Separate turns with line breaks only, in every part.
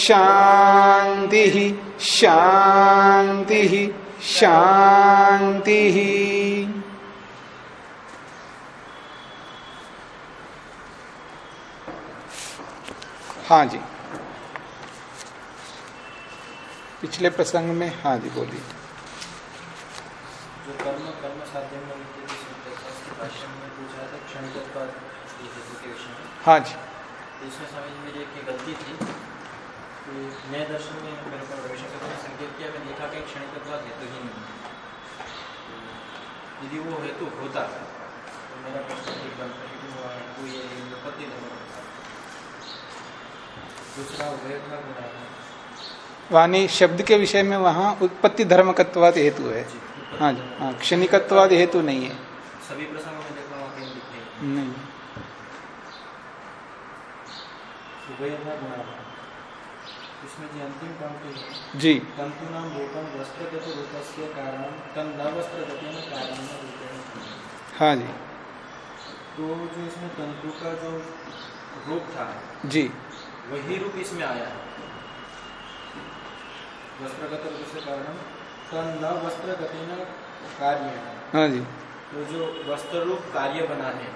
शान्तिः शांति शांति हाँ जी। पिछले प्रसंग में हाँ जी बोलिए।
जो कर्म कर्म साध्य में विद्यते शब्द इसके भाष्य में पूछा था क्षणिकत्व ये हेतु के विषय में
हाँ जी
तो इसमें समझ मेरी एक गलती थी कि नए दर्शन में मेरे को रविशंकर ने संकेत किया मैं देखा कि ही नहीं तो यदि वो हेतु होता तो मेरा प्रश्न ठीक बनता है? कि वो हेतु ये नहीं होता दूसरा उभय गुणा
वाणी शब्द के विषय में वहाँ उत्पत्ति धर्मकत्वाद हेतु है। हाँ जी हाँ क्षणिकत्वाद हेतु नहीं है।
सभी प्रसंगों में देखा वहाँ कहीं
नहीं
इसमें जो अंतिम पंक्ति है?
जी।
तंतु नाम रूपम वस्त्रगत रूपस्य कारण तन न वस्त्रगतेन कारण
हाँ। जी।
तो जो इसमें तंतु का जो रूप था
जी।
वही रूप इसमें आया। वस्त्रगत रूप से कारण तन न वस्त्रगतेन कार्य।
हाँ जी।
तो जो वस्त्र रूप कार्य बना है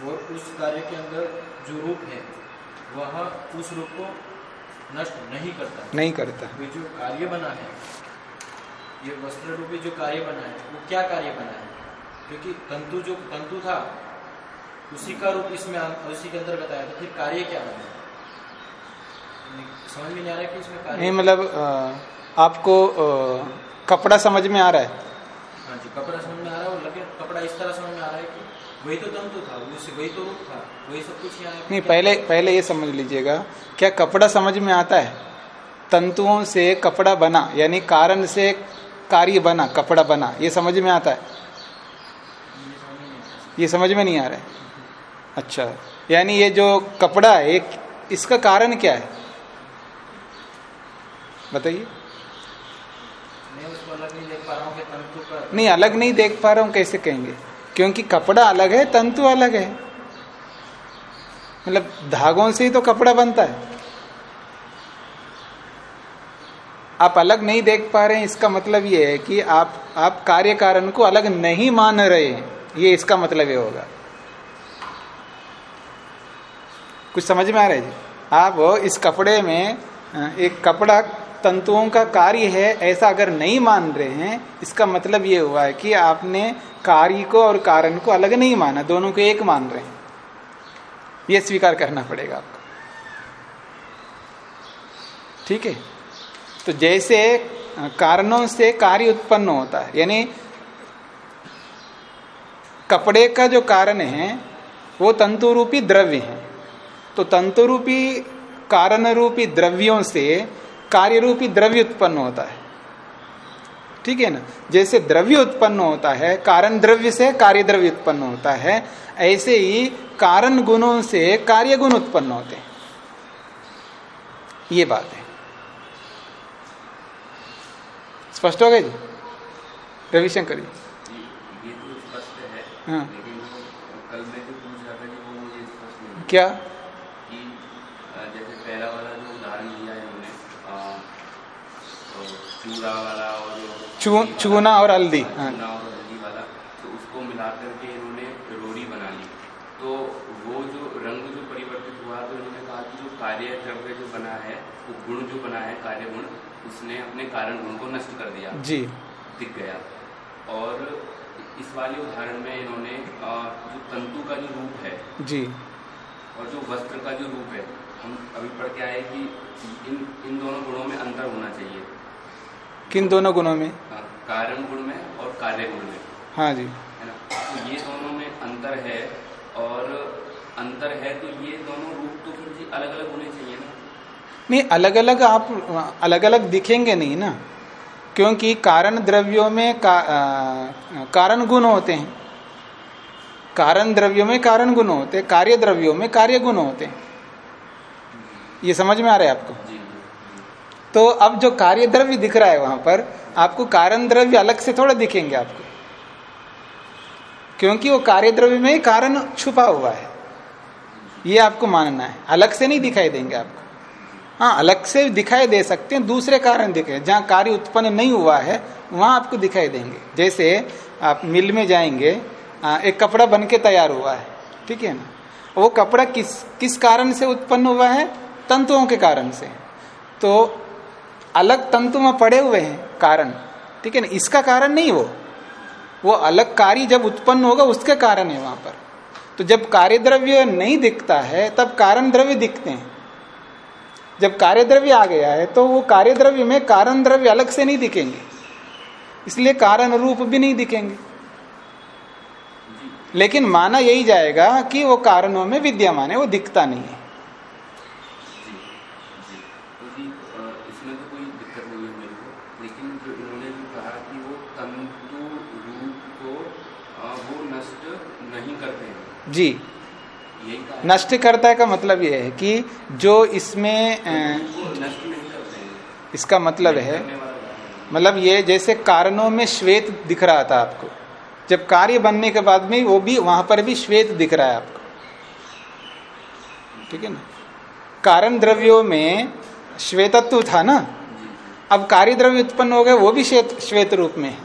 वो उस कार्य के अंदर जो रूप है वह उस रूप को नष्ट नहीं करता।
नहीं करता।
ये जो कार्य बना है ये वस्त्र रूपी जो कार्य बना है वो क्या कार्य बना है? क्योंकि तंतु जो तंतु था उसी का रूप इसमें उसी के अंदर बताया तो फिर कार्य क्या बना समझ में नहीं आ रहा कि इसमें कार्य
नहीं मतलब आपको अ, कपड़ा समझ में आ रहा है?
हाँ जी कपड़ा समझ में आ रहा है और लेकिन कपड़ा इस तरह समझ में आ रहा है कि वही तो तंतु था उसी वही तो रूप था वही सब कुछ यहाँ
नहीं पहले पहले ये समझ लीजिएगा। क्या कपड़ा समझ में आता है? तंतुओं से कपड़ा बना यानी कारण से कार्य बना कपड़ा बना ये समझ में आता है?
ये समझ में नहीं आ रहा।
है? अच्छा यानी ये जो कपड़ा है एक इसका कारण क्या है? बताइए।
नहीं
अलग नहीं देख पा रहा हूँ कैसे कहेंगे? क्योंकि कपड़ा अलग है, तंतु अलग है। मतलब धागों से ही तो कपड़ा बनता है। आप अलग नहीं देख पा रहे हैं, इसका मतलब ये है कि आप आप कार्य कारण को अलग नहीं मान रहे ये इसका मतलब ये होगा। कुछ समझ में आ रहा है जी? आप इस कपड़े में एक कपड़ा तंतुओं का कार्य है, ऐसा अगर नहीं मान रहे हैं, इसका मतलब ये हुआ है कि आपने कार्य को और कारण को अलग नहीं माना, दोनों को एक मान रहे हैं। यह स्वीकार करना पड़ेगा आपको। ठीक है? तो जैसे कारणों से कार्य उत्पन्न होता है, यानी कपड़े का जो कारण है, वो तंतु रूपी द्रव्य है। तो तंतु रूपी कारण रूपी द्रव्यों से कार्य रूपी द्रव्य उत्पन्न होता है। ठीक है ना? जैसे द्रव्य उत्पन्न होता है कारण द्रव्य से कार्य द्रव्य उत्पन्न होता है ऐसे ही कारण गुणों से कार्य गुण उत्पन्न होते हैं। ये बात है। स्पष्ट हो गए जी? रविशंकर जी।
तो है
हाँ।
लेकिन वो कल मैं जो पूछ रहा था कि वो मुझे स्पष्ट नहीं
क्या
कि अ, जैसे पहला वाला जो उदाहरण दिया है उन्होंने अ, वाला और जो
चूना और हल्दी। हाँ।
और हल्दी वाला तो उसको मिला करके इन्होंने बना ली। तो वो जो रंग जो परिवर्तित हुआ तो इन्होंने कहा कि जो कार्य द्रव्य जो बना है वो गुण जो बना है कार्य गुण उसने अपने कारण गुण को नष्ट कर दिया।
जी।
दिख गया। और इस वाले उदाहरण में इन्होंने जो तंतु का जो रूप है
जी।
और जो वस्त्र का जो रूप है हम अभी पढ़ के आए कि इन इन दोनों गुणों में अंतर होना चाहिए।
किन दोनों गुणों में?
कारण गुण में और कार्य गुण में।
हाँ जी।
है ना? तो ये दोनों में अंतर है और अंतर है तो ये दोनों रूप तो फिर अलग अलग होने चाहिए ना।
नहीं अलग अलग आप अलग अलग दिखेंगे नहीं ना क्योंकि कारण द्रव्यों में का, आ, कारण गुण होते हैं। कारण द्रव्यों में कारण गुण होते हैं कार्य द्रव्यों में कार्य गुण होते हैं। ये समझ में आ रहा है आपको? तो अब जो कार्य द्रव्य दिख रहा है वहाँ पर, आपको कारण द्रव्य अलग से थोड़ा दिखेंगे आपको। क्योंकि वो कार्य द्रव्य में कारण छुपा हुआ है। ये आपको मानना है। अलग से नहीं दिखाई देंगे आपको। हाँ अलग से दिखाई दे सकते हैं, दूसरे कारण दिखे जहाँ कार्य उत्पन्न नहीं हुआ है, वहाँ आपको दिखाई देंगे। जैसे आप मिल में जाएँगे एक कपड़ा बन के तैयार हुआ है, ठीक है ना? वो कपड़ा किस किस कारण से उत्पन्न हुआ है? तंतुओं के कारण से। तो अलग तंतु में पड़े हुए हैं, कारण। ठीक है ना? इसका कारण नहीं वो। वो अलग कार्य जब उत्पन्न होगा, उसके कारण है वहाँ पर। तो जब कार्य द्रव्य नहीं दिखता है, तब कारण द्रव्य दिखते हैं। जब कार्य द्रव्य आ गया है तो वो कार्य द्रव्य में कारण द्रव्य अलग से नहीं दिखेंगे। इसलिए कारण रूप भी नहीं दिखेंगे। लेकिन माना यही जाएगा कि वो कारणों में विद्यमान है, वो दिखता नहीं है। जी। नष्ट करता है का मतलब यह है कि जो इसमें इसका मतलब है मतलब ये जैसे कारणों में श्वेत दिख रहा था आपको। जब कार्य बनने के बाद में वो भी, वहाँ पर भी श्वेत दिख रहा है आपको। ठीक है ना? कारण द्रव्यों में श्वेतत्व था ना? अब कार्य द्रव्य उत्पन्न हो गए, वो भी श्वेत श्वेत रूप में है।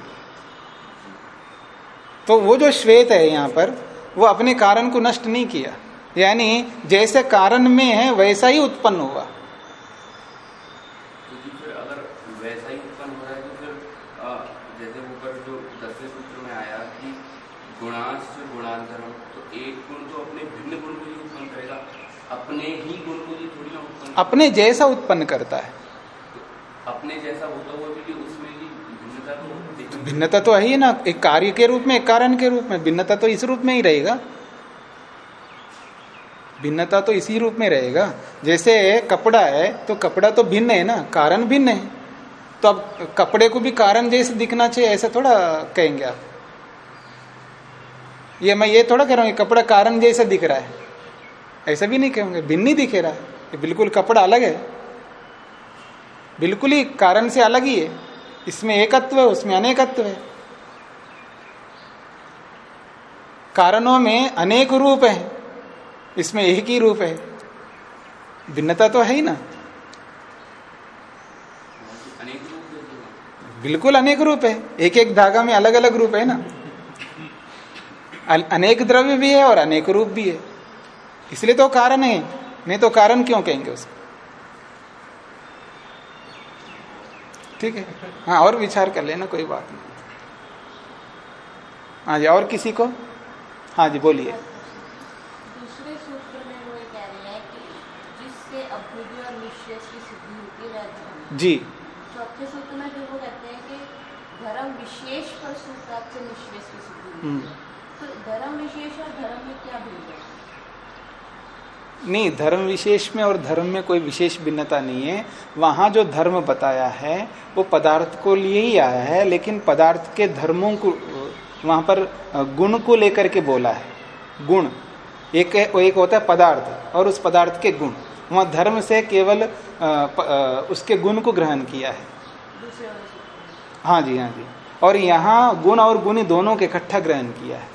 तो वो जो श्वेत है यहाँ पर वो अपने कारण को नष्ट नहीं किया। यानी जैसे कारण में है वैसा ही उत्पन्न हुआ।
तो अगर वैसा ही उत्पन्न हो रहा है तो फिर जैसे ऊपर जो दसवें सूत्र में आया कि गुणांश गुणांतरम तो तो अपने भिन्न गुण को ही अपने गुण को थोड़ी ना उत्पन्न
अपने जैसा उत्पन्न करता है।
अपने जैसा होता हुआ भी उसमें ही भिन्नता तो
भिन्नता तो है ही ना, एक कार्य के रूप में, एक कारण के रूप में, भिन्नता तो इस रूप में ही रहेगा। भिन्नता तो इसी रूप में रहेगा। जैसे कपड़ा है तो कपड़ा तो भिन्न है ना, कारण भिन्न है। तो अब कपड़े को भी कारण जैसे दिखना चाहिए, ऐसा थोड़ा कहेंगे आप। ये मैं ये थोड़ा कह रहा हूँ कपड़ा कारण जैसा दिख रहा है। ऐसा भी नहीं कहेंगे, भिन्न ही दिखे रहा है बिल्कुल कपड़ा अलग है। बिल्कुल ही कारण से अलग ही है। इसमें एकत्व है, उसमें अनेकत्व है। कारणों में अनेक रूप है, इसमें एक ही रूप है। भिन्नता तो है ही ना। बिल्कुल अनेक रूप है एक एक धागा में अलग अलग रूप है ना। अनेक द्रव्य भी है और अनेक रूप भी है। इसलिए तो कारण है, नहीं तो कारण क्यों कहेंगे उसको? ठीक है? हाँ और विचार कर लेना कोई बात नहीं। हाँ जी और किसी को? हाँ जी बोलिए।
दूसरे सूत्र में वो कह रहे जिससे अभ्युदय और निश्चय की सिद्धि होती
जी।
चौथे सूत्र में फिर वो कहते हैं कि धर्म विशेष पर सूत्रार्थ से निश्चय की सिद्धि तो धर्म विशेष और धर्म
नहीं, धर्म विशेष में और धर्म में कोई विशेष भिन्नता नहीं है। वहाँ जो धर्म बताया है, वो पदार्थ को लिए ही आया है, लेकिन पदार्थ के धर्मों को, वहाँ पर गुण को लेकर के बोला है। गुण। एक एक होता है पदार्थ, और उस पदार्थ के गुण। वहाँ धर्म से केवल उसके गुण को ग्रहण किया है। हाँ जी हाँ जी। और यहाँ गुण और गुण दोनों के इकट्ठा ग्रहण किया है।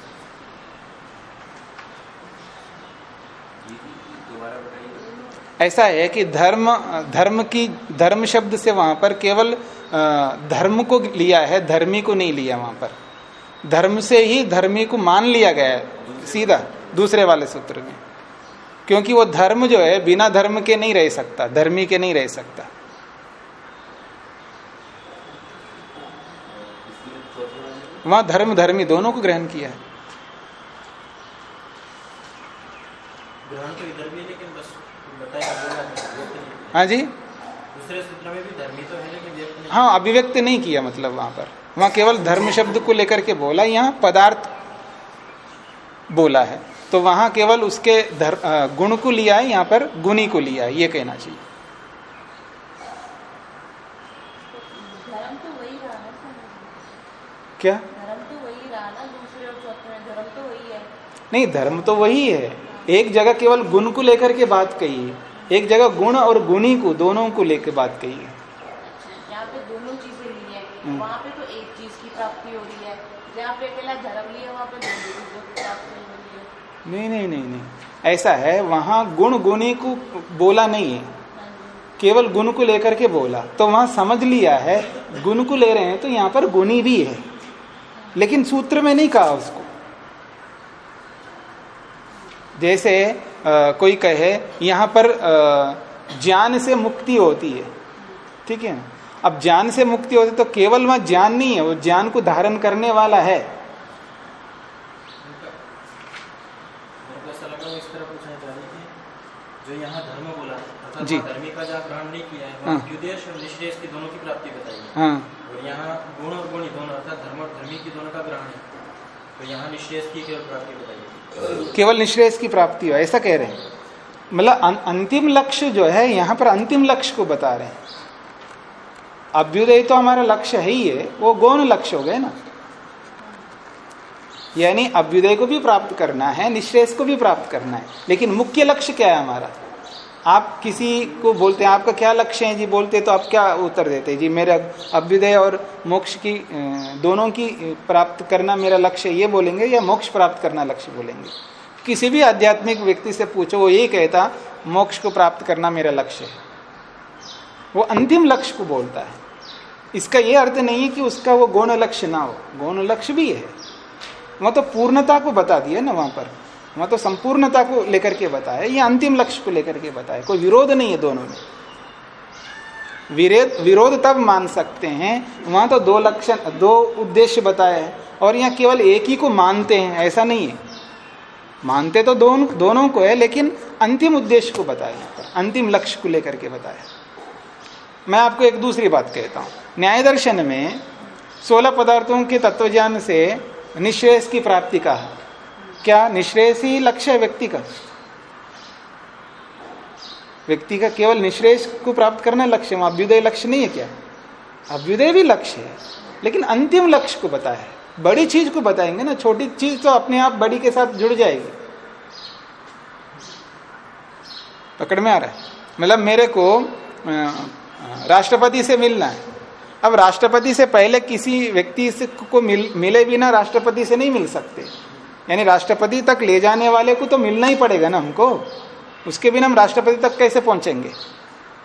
ऐसा है कि धर्म धर्म की, धर्म शब्द से वहाँ पर केवल धर्म को लिया है, धर्मी को नहीं लिया वहाँ पर। धर्म से ही धर्मी को मान लिया गया है, सीधा, दूसरे वाले सूत्र में। क्योंकि वो धर्म जो है, बिना धर्म के नहीं रह सकता, धर्मी के नहीं रह सकता। वहाँ धर्म, धर्मी दोनों को ग्रहण किया है।
तो
हाँ जी
दूसरे सूत्र में भी धर्मी तो है लेकिन नहीं
हाँ अभिव्यक्त नहीं किया मतलब वहाँ पर। वहाँ केवल धर्म शब्द को लेकर के बोला यहाँ पदार्थ बोला है। तो वहाँ केवल उसके धर, गुण को लिया है यहाँ पर गुणी को लिया है ये कहना चाहिए। तो क्या?
धर्म तो वही रहा ना दूसरे और चौथे में धर्म तो वही है।
नहीं धर्म तो वही है। एक जगह केवल गुण को लेकर के बात कही है एक जगह गुण और गुणी को दोनों को लेकर बात कही। है
यहाँ पे दोनों चीज़ें ली है।
हम्म।
वहाँ पे तो एक चीज़ की प्राप्ति हो रही है। जहाँ पे अकेला धर्म लिया वहाँ पे दोनों चीज़ों की प्राप्ति हो रही है।
नहीं नहीं नहीं नहीं। ऐसा है वहाँ गुण गुणी को बोला नहीं हाँ। केवल गुण को लेकर के बोला। तो वहाँ समझ लिया है गुण को ले रहे हैं तो यहाँ पर गुणी भी है। लेकिन सूत्र में नहीं कहा उसको। जैसे अ, कोई कहे यहाँ पर ज्ञान से मुक्ति होती है। ठीक है? अब ज्ञान से मुक्ति होती है तो केवल वहाँ ज्ञान नहीं है वो ज्ञान को धारण करने वाला है।
जो यहाँ धर्म बोला
जी।
धर्मी का जहाँ ग्रहण नहीं किया है
हाँ।
और निश्रेष की दोनों की प्राप्ति बताई है। और यहाँ गुण और गुणी दोनों अर्थात धर्म और धर्मी की दोनों का ग्रहण है। तो यहाँ निश्रेष की केवल प्राप्ति बताई
केवल निश्रेयस की प्राप्ति हो, ऐसा कह रहे हैं। मतलब अं- अंतिम लक्ष्य जो है, यहाँ पर अंतिम लक्ष्य को बता रहे हैं। अभ्युदय तो हमारा लक्ष्य है ही है, वो गौण लक्ष्य हो गए ना। यानी अभ्युदय को भी प्राप्त करना है निश्रेष को भी प्राप्त करना है। लेकिन मुख्य लक्ष्य क्या है हमारा? आप किसी को बोलते हैं, आपका क्या लक्ष्य है? जी, बोलते तो आप क्या उत्तर देते? जी, मेरा अभ्युदय और मोक्ष की दोनों की प्राप्त करना मेरा लक्ष्य ये बोलेंगे या मोक्ष प्राप्त करना लक्ष्य बोलेंगे? किसी भी आध्यात्मिक व्यक्ति से पूछो, वो यही कहता, मोक्ष को प्राप्त करना मेरा लक्ष्य है। वो अंतिम लक्ष्य को बोलता है। इसका ये अर्थ नहीं है कि उसका वो गौण लक्ष्य ना हो। गौण लक्ष्य भी है। वह तो पूर्णता को बता दिया ना वहाँ पर। वहाँ तो संपूर्णता को लेकर के बताया, ये अंतिम लक्ष्य को लेकर के बताया। कोई विरोध नहीं है दोनों में। विरोध तब मान सकते हैं, वहाँ तो दो लक्षण, दो उद्देश्य बताए और यहाँ केवल एक ही को मानते हैं, ऐसा नहीं है। मानते तो दोनों दोनों को है, लेकिन अंतिम उद्देश्य को बताया अंतिम लक्ष्य को लेकर के बताया मैं आपको एक दूसरी बात कहता हूँ। न्याय दर्शन में सोलह पदार्थों के तत्वज्ञान से निश्रेष की प्राप्ति का है। क्या निश्रेष ही लक्ष्य है व्यक्ति का? व्यक्ति का केवल निश्रेष को प्राप्त करना लक्ष्य है अभ्युदय लक्ष्य नहीं है क्या? अभ्युदय भी लक्ष्य है लेकिन अंतिम लक्ष्य को बताया है। बड़ी चीज़ को बताएँगे ना छोटी चीज़ तो अपने आप बड़ी के साथ जुड़ जाएगी। पकड़ में आ रहा है। मतलब मेरे को राष्ट्रपति से मिलना है। अब राष्ट्रपति से पहले किसी व्यक्ति को मिल, मिले बिना राष्ट्रपति से नहीं मिल सकते। यानी राष्ट्रपति तक ले जाने वाले को तो मिलना ही पड़ेगा ना हमको। उसके बिना हम राष्ट्रपति तक कैसे पहुँचेंगे?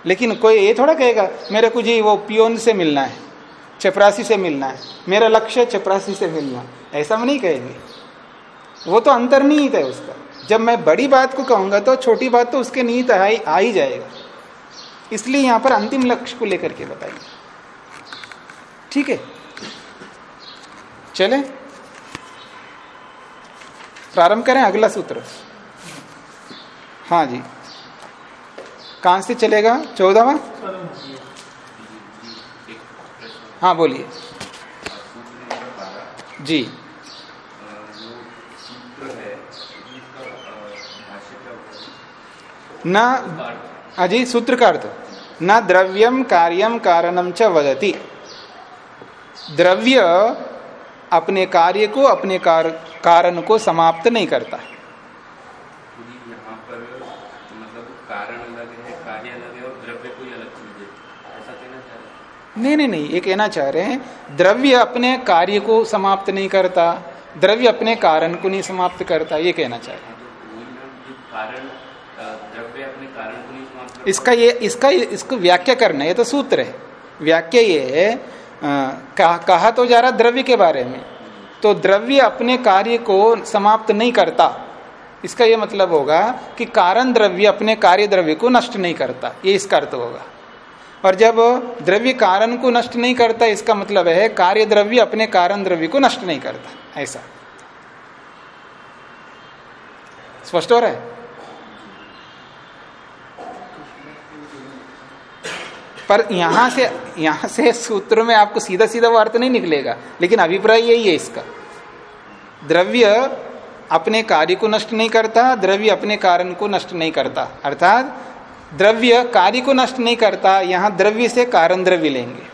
लेकिन कोई ये थोड़ा कहेगा, मेरे को जी वो पियोन से मिलना है, चपरासी से मिलना है, मेरा लक्ष्य चपरासी से मिलना। ऐसा हम नहीं कहेंगे। वो तो अंतर्निहित है उसका। जब मैं बड़ी बात को कहूँगा तो छोटी बात तो उसके निहित आ ही जाएगा। इसलिए यहाँ पर अंतिम लक्ष्य को लेकर के बताएँगे ठीक है? चले। प्रारंभ करें, अगला सूत्र। हाँ जी। कहाँ से चलेगा? चौदहवा? हाँ बोलिए। जी। न, अजी, सूत्र का अर्थ। न द्रव्यम कार्यम कारणम च वदति। द्रव्य अपने कार्य को अपने कार, कारण को समाप्त नहीं करता।
पूरी मतलब कारण अलग है कार्य अलग है और द्रव्य कोई अलग चीज़ है? ऐसा कहना चाह रहे
नहीं नहीं नहीं ये कहना चाह रहे हैं द्रव्य अपने कार्य को समाप्त नहीं करता द्रव्य अपने कारण को नहीं समाप्त करता ये कहना चाह रहे हैं।
तो कारण समाप्त करता।
इसका ये इसका इसको व्याख्या करना ये तो सूत्र है। व्याख्या ये है कहा, कहा तो जा रहा द्रव्य के बारे में। तो द्रव्य अपने कार्य को समाप्त नहीं करता। इसका यह मतलब होगा कि कारण द्रव्य अपने कार्य द्रव्य को नष्ट नहीं करता। ये इसका अर्थ होगा। और जब द्रव्य कारण को नष्ट नहीं करता इसका मतलब है कार्य द्रव्य अपने कारण द्रव्य को नष्ट नहीं करता। ऐसा। स्पष्ट हो रहा है? पर यहाँ से यहाँ से सूत्र में आपको सीधा सीधा वो अर्थ नहीं निकलेगा, लेकिन अभिप्राय यही है इसका। द्रव्य अपने कार्य को नष्ट नहीं करता, द्रव्य अपने कारण को नष्ट नहीं करता। अर्थात, द्रव्य कार्य को नष्ट नहीं करता, यहाँ द्रव्य से कारण द्रव्य लेंगे।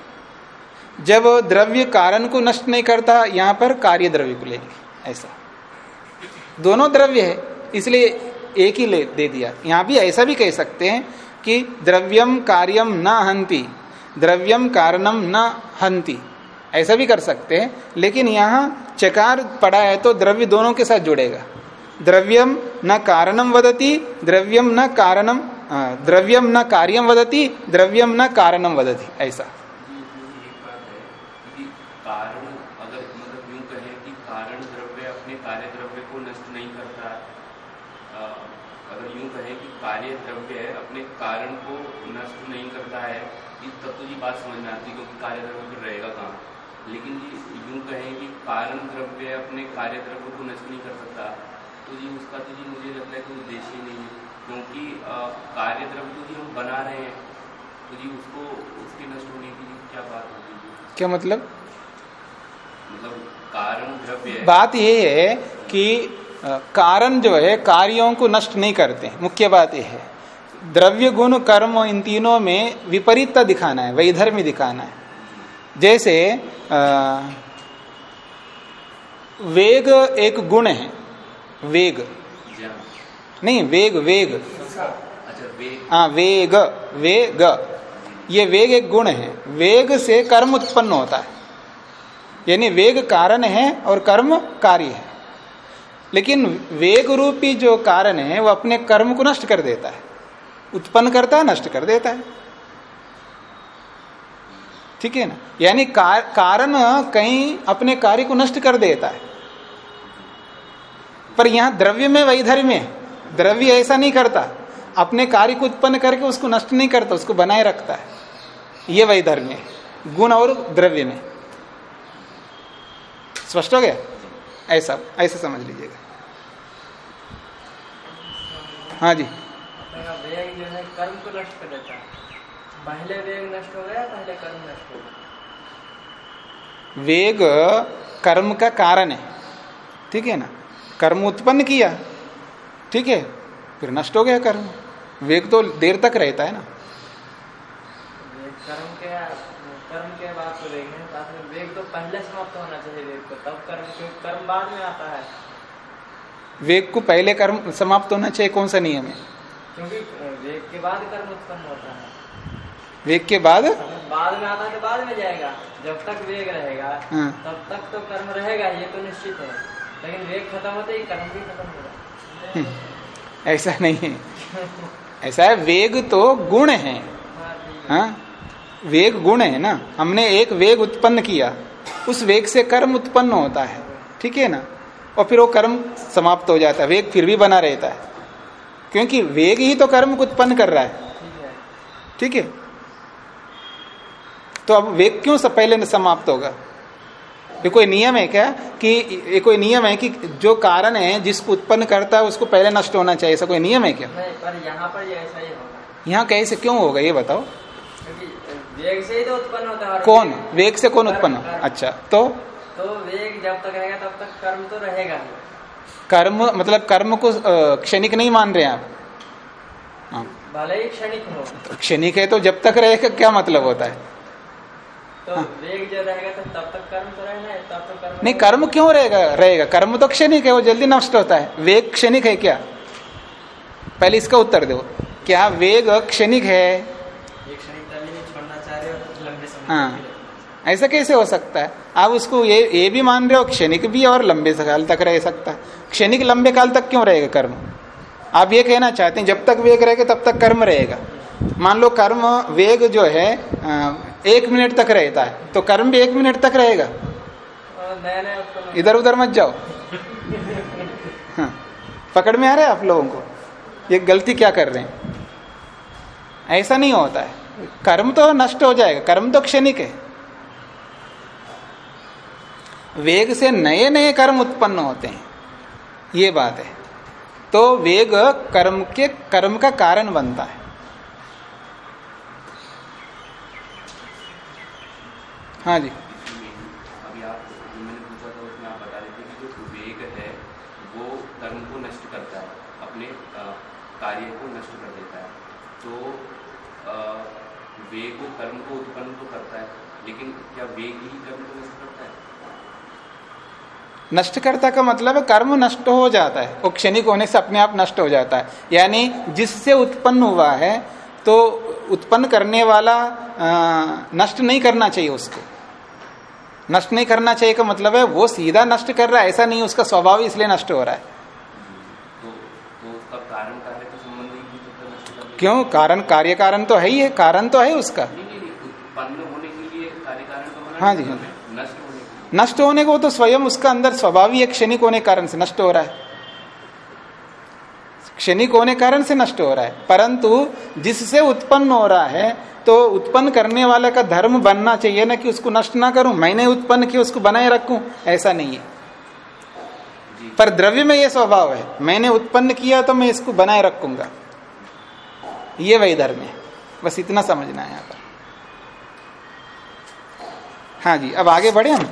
जब द्रव्य कारण को नष्ट नहीं करता, यहाँ पर कार्य द्रव्य को लेंगे, ऐसा। दोनों द्रव्य है, इसलिए एक ही ले, दे दिया। यहाँ भी ऐसा भी कह सकते हैं कि द्रव्यम कार्यम न हंती द्रव्यम कारणम न हंति ऐसा भी कर सकते हैं, लेकिन यहाँ चकार पड़ा है तो द्रव्य दोनों के साथ जुड़ेगा। द्रव्यम न कारणम वदती द्रव्यम न कारणम द्रव्यम न कार्यम वदती द्रव्यम न कारणम वदती, ऐसा
एक बात है कि कारण अगर मतलब यूँ कहें कि कारण द्रव्य अपने कार्य द्रव्य को नष्ट नहीं करता अगर यूँ कहें कि कार्य द्रव्य अपने कारण को नष्ट नहीं करता है तब तो ये बात समझ में आती क्योंकि कार्य द्रव्य फिर रहेगा कहाँ लेकिन ये यूँ कहें कि कारण द्रव्य अपने कार्य द्रव्य को नष्ट नहीं कर सकता। तो ये उसका तो जी मुझे लगता है कि उद्देश्य ही नहीं है क्योंकि कार्य द्रव्य तो जी हम बना रहे हैं तो जी उसको उसके नष्ट होने की क्या बात होगी?
क्या मतलब?
मतलब कारण द्रव्य
बात ये है कि कारण जो है कार्यों को नष्ट नहीं करते मुख्य बात यह है। द्रव्य गुण कर्म इन तीनों में विपरीतता दिखाना है वैधर्मी दिखाना है। जैसे आ, वेग एक गुण है। वेग। नहीं वेग वेग। हाँ वेग वेग। ये वेग एक गुण है। वेग से कर्म उत्पन्न होता है। यानी वेग कारण है और कर्म कार्य है। लेकिन वेग रूपी जो कारण है वो अपने कर्म को नष्ट कर देता है। उत्पन्न करता है नष्ट कर देता है। ठीक है ना? यानी कार, कारण कहीं अपने कार्य को नष्ट कर देता है। पर यहाँ द्रव्य में वैधर्म्य है द्रव्य ऐसा नहीं करता। अपने कार्य को उत्पन्न करके उसको नष्ट नहीं करता उसको बनाए रखता है। ये वही धर्म है गुण और द्रव्य में। स्पष्ट हो गया? ऐसा ऐसा समझ लीजिएगा। हाँ जी।
वेग जो है कर्म को नष्ट कर देता है। पहले वेग नष्ट हो गया पहले कर्म नष्ट हो गया।
वेग कर्म का कारण है। ठीक है ना? कर्म उत्पन्न किया ठीक है फिर नष्ट हो गया कर्म। वेग तो देर तक रहता है ना।
कर्म के कर्म के बाद तो वेग वेग तो पहले समाप्त होना चाहिए वेग को तब कर्म कर्म बाद में आता है।
वेग को पहले कर्म समाप्त होना चाहिए कौन सा नियम है?
क्योंकि वेग के बाद कर्म उत्पन्न होता है।
वेग के बाद?
बाद में आता है तो बाद में जाएगा जब तक वेग रहेगा हाँ। तब तक तो कर्म रहेगा ये तो निश्चित है। लेकिन वेग खत्म होते ही कर्म भी खत्म होगा
ऐसा नहीं है। ऐसा है वेग तो गुण है। हाँ वेग गुण है ना? हमने एक वेग उत्पन्न किया उस वेग से कर्म उत्पन्न होता है। ठीक है ना? और फिर वो कर्म समाप्त हो जाता है वेग फिर भी बना रहता है। क्योंकि वेग ही तो कर्म को उत्पन्न कर रहा है। ठीक है? तो अब वेग क्यों सब पहले समाप्त होगा? ये कोई नियम है क्या कि ये कोई नियम है कि जो कारण है जिसको उत्पन्न करता है उसको पहले नष्ट होना चाहिए? ऐसा कोई नियम है क्या?
पर यहाँ पर ऐसा ही होगा
यहाँ कैसे क्यों होगा ये बताओ।
वेग से ही तो उत्पन्न होता है
कौन? वेग से कौन उत्पन्न? अच्छा तो?
तो वेग जब तक रहेगा तब तक कर्म तो रहेगा
कर्म मतलब कर्म को क्षणिक नहीं मान रहे आप?
हाँ। भले ही क्षणिक हो।
तो क्षणिक है तो जब तक रहेगा क्या मतलब होता है?
तो हाँ। वेग जो रहेगा तो तब तक कर्म तो रहना है तब तो कर्म
नहीं कर्म क्यों रहेगा? रहेगा। कर्म तो क्षणिक है वो जल्दी नष्ट होता है। वेग क्षणिक है क्या? पहले इसका उत्तर दो। क्या वेग क्षणिक है? हाँ ऐसा कैसे हो सकता है? आप उसको ये ये भी मान रहे हो क्षणिक भी और लंबे काल तक रह सकता है। क्षणिक लंबे काल तक क्यों रहेगा कर्म? आप ये कहना चाहते हैं जब तक वेग रहेगा तब तक कर्म रहेगा। मान लो कर्म वेग जो है एक मिनट तक रहता है। तो कर्म भी एक मिनट तक रहेगा। इधर उधर मत जाओ। हाँ, पकड़ में आ रहा है आप लोगों को? ये गलती क्या कर रहे हैं? ऐसा नहीं होता है। कर्म तो नष्ट हो जाएगा। कर्म तो क्षणिक है। वेग से नए नए कर्म उत्पन्न होते हैं। ये बात है। तो वेग कर्म के कर्म का कारण बनता है। हाँ जी।
अभी आप जो मैंने पूछा था उसमें आप बता रहे थे कि जो वेग है वो कर्म को नष्ट करता है अपने कार्य को नष्ट कर देता है। तो वेग वो कर्म को उत्पन्न तो करता है लेकिन क्या वेग ही कर्म को नष्ट करता है?
नष्टकर्ता का मतलब है कर्म नष्ट हो जाता है वो क्षणिक होने से अपने आप नष्ट हो जाता है। यानी जिससे उत्पन्न हुआ है तो उत्पन्न करने वाला नष्ट नहीं करना चाहिए उसको। नष्ट नहीं करना चाहिए का मतलब है वो सीधा नष्ट कर रहा है ऐसा नहीं उसका स्वभाव इसलिए नष्ट हो रहा है।
तो तो कारण तो
क्यों? कारण कार्य कारण तो है ही है कारण तो है उसका।
नहीं नहीं नहीं
हाँ जी, हाँ
नष्ट होने
नष्ट होने को तो स्वयं उसका अंदर स्वभावी क्षणिक होने के कारण से नष्ट हो रहा है। क्षणिक होने कारण से नष्ट हो रहा है। परंतु जिससे उत्पन्न हो रहा है तो उत्पन्न करने वाले का धर्म बनना चाहिए ना कि उसको नष्ट ना करूँ, मैंने उत्पन्न किया, उसको बनाए रखूँ, ऐसा नहीं है। पर द्रव्य में यह स्वभाव है, मैंने उत्पन्न किया तो मैं इसको बनाए रखूँगा। ये वही धर्म है। बस इतना समझना है यहाँ पर। हाँ जी, अब आगे बढ़े हम?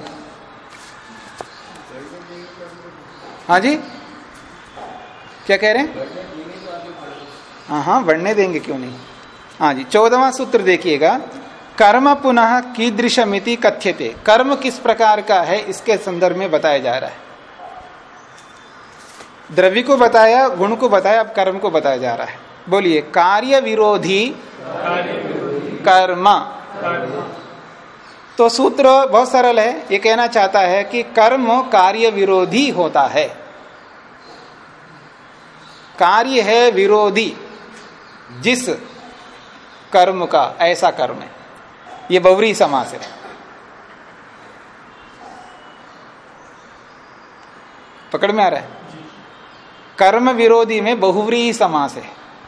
हाँ जी? क्या कह रहे हैं? हाँ हाँ बढ़ने देंगे क्यों नहीं? हाँ जी, चौदहवा सूत्र देखिएगा। कर्म पुनः कीदृशमिति कथ्यते। कर्म किस प्रकार का है, इसके संदर्भ में बताया जा रहा है। द्रव्य को बताया, गुण को बताया, अब कर्म को बताया जा रहा है। बोलिए कार्य विरोधी कर्म। तो सूत्र बहुत सरल है। ये कहना चाहता है कि कर्म कार्य विरोधी होता है। कार्य है विरोधी। जिस कर्म का, ऐसा कर्म है। ये बहुरी समास है। पकड़ में आ रहा है? कर्म विरोधी में बहुव्रीही समास है।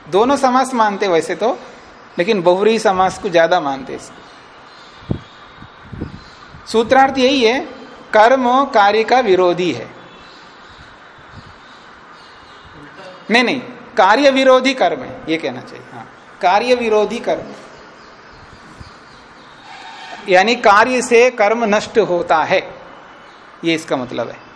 दोनों समास मानते वैसे तो लेकिन बहुव्रीही समास को ज़्यादा मानते इसको सूत्रार्थ यही है, कर्म कार्य का विरोधी है। नहीं नहीं कार्य विरोधी कर्म है, ये कहना चाहिए हाँ कार्य विरोधी कर्म। यानी कार्य से कर्म नष्ट होता है, ये इसका मतलब है।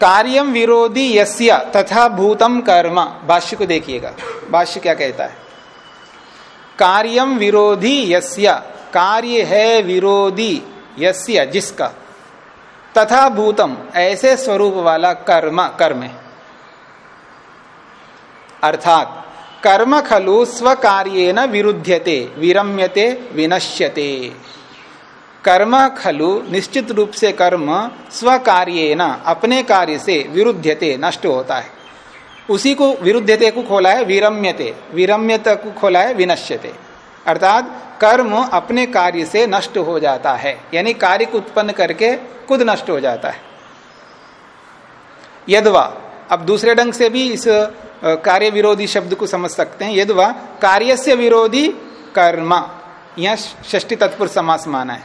कार्यम विरोधी यस्य तथा भूतम कर्म, भाष्य को देखिएगा, भाष्य क्या कहता है? कार्यम विरोधी यस्य, कार्य है विरोधी यस्य, जिसका। तथा भूतम, ऐसे स्वरूप वाला कर्म कर्म अर्थात, कर्म खलु स्व कार्येन विरुध्यते, विरम्यते, विनश्यते। कर्म खलु निश्चित रूप से कर्म स्व कार्येन अपने कार्य से विरुद्धते नष्ट होता है। उसी को विरुद्धते को खोला है विरम्यते, विरम्यता को खोला है विनश्यते। अर्थात कर्म अपने कार्य से नष्ट हो जाता है, यानी कार्य को उत्पन्न करके खुद नष्ट हो जाता है। यदवा, अब दूसरे ढंग से भी इस कार्य विरोधी शब्द को समझ सकते हैं। यदवा, कार्य से विरोधी कर्म, यह षष्टी तत्पुर समास माना है।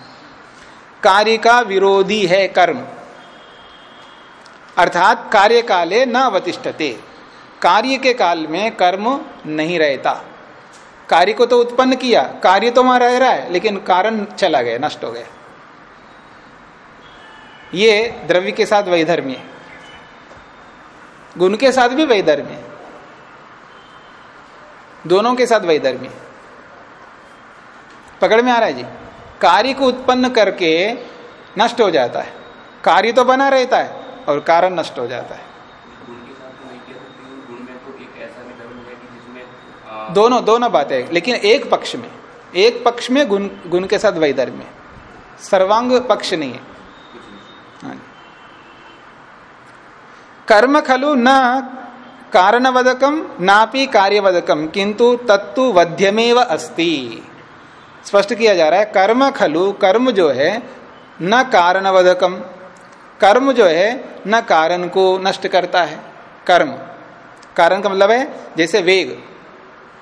कार्य का विरोधी है कर्म, अर्थात कार्य काले न अवतिष्ठते। कार्य के काल में कर्म नहीं रहता। कार्य को तो उत्पन्न किया, कार्य तो वहाँ रह रहा है, लेकिन कारण चला गया, नष्ट हो गया। ये द्रव्य के साथ वैधर्मी है। गुण के साथ भी वैधर्म्य दोनों के साथ वैधर्म्य पकड़ में आ रहा है जी। कार्य को उत्पन्न करके नष्ट हो जाता है। कार्य तो बना रहता है और कारण नष्ट हो जाता है
गुण के साथ तो नहीं कह सकते गुण में तो एक ऐसा भी धर्म है कि जिसमें आ,
दोनों दोनों बातें लेकिन एक पक्ष में, एक पक्ष में गुण गुण के साथ वैधर्म्य सर्वांग पक्ष नहीं है। हाँ। कर्म खलु न कारणवदकम नापि कार्यवदकम किंतु तत्तु वध्यमेव अस्ति। स्पष्ट किया जा रहा है, कर्म खलु, कर्म जो है, न कारणवदकम कर्म जो है, न कारण को नष्ट करता है। कर्म। कारण का मतलब है, जैसे वेग।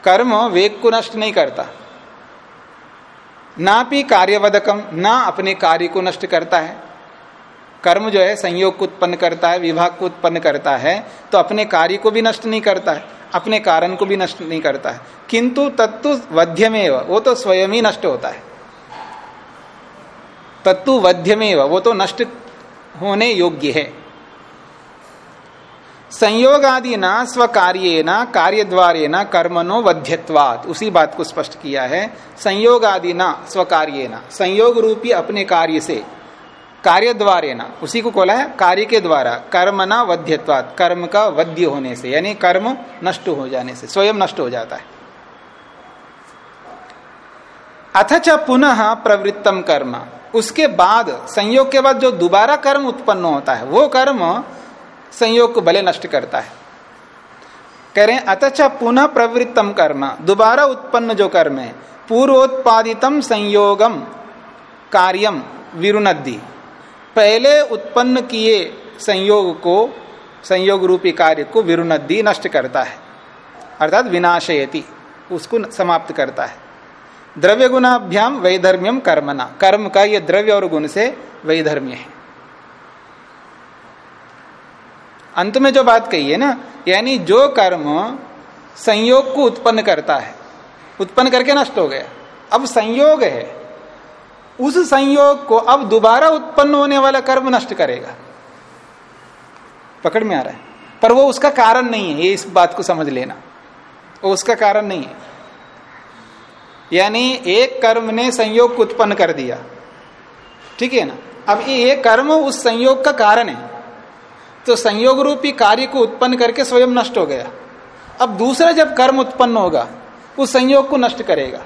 कर्म वेग को नष्ट नहीं करता। ना भी कार्यवदकम ना अपने कार्य को नष्ट करता है। कर्म जो है, संयोग को उत्पन्न करता है, विभाग को उत्पन्न करता है तो अपने कार्य को भी नष्ट नहीं करता है, अपने कारण को भी नष्ट नहीं करता है। किंतु तत्व वध्यमेव, वो तो स्वयं ही नष्ट होता है। तत्व वध्यमेव, वो तो नष्ट होने योग्य है। संयोग आदि न स्व कार्य न कार्य द्वारे न कर्मनो वध्यत्वात। उसी बात को स्पष्ट किया है। संयोग आदि न स्व कार्य न संयोग रूपी अपने कार्य से। कार्य द्वारे न उसी को खोला है। कार्य के द्वारा। कर्म न वध्यत्वात। कर्म का वध्य होने से, यानी कर्म नष्ट हो जाने से, स्वयं नष्ट हो जाता है। अथच पुनः प्रवृत्तम कर्म। उसके बाद, संयोग के बाद जो दोबारा कर्म उत्पन्न होता है, वो कर्म संयोग को भले नष्ट करता है। कह रहे हैं, अतच पुनः प्रवृत्तम कर्म, दोबारा उत्पन्न जो कर्म है, पूर्वोत्पादितम संयोगम कार्यम विरुनद्धि पहले उत्पन्न किए संयोग को, संयोग रूपी कार्य को विरुनद्धि नष्ट करता है। अर्थात विनाशयति, उसको समाप्त करता है। द्रव्य गुणाभ्याम वैधर्म्यम कर्मना कर्म का ये द्रव्य और गुण से वैधर्म्य है। अंत में जो बात कही है ना, यानी जो कर्म संयोग को उत्पन्न करता है, उत्पन्न करके नष्ट हो गया। अब संयोग है। उस संयोग को अब दोबारा उत्पन्न होने वाला कर्म नष्ट करेगा। पकड़ में आ रहा है। पर वो उसका कारण नहीं है, ये इस बात को समझ लेना। वो उसका कारण नहीं है। यानी एक कर्म ने संयोग को उत्पन्न कर दिया। ठीक है ना? अब ये कर्म उस संयोग का कारण है। तो संयोग रूपी कार्य को उत्पन्न करके स्वयं नष्ट हो गया। अब दूसरा जब कर्म उत्पन्न होगा उस संयोग को नष्ट करेगा।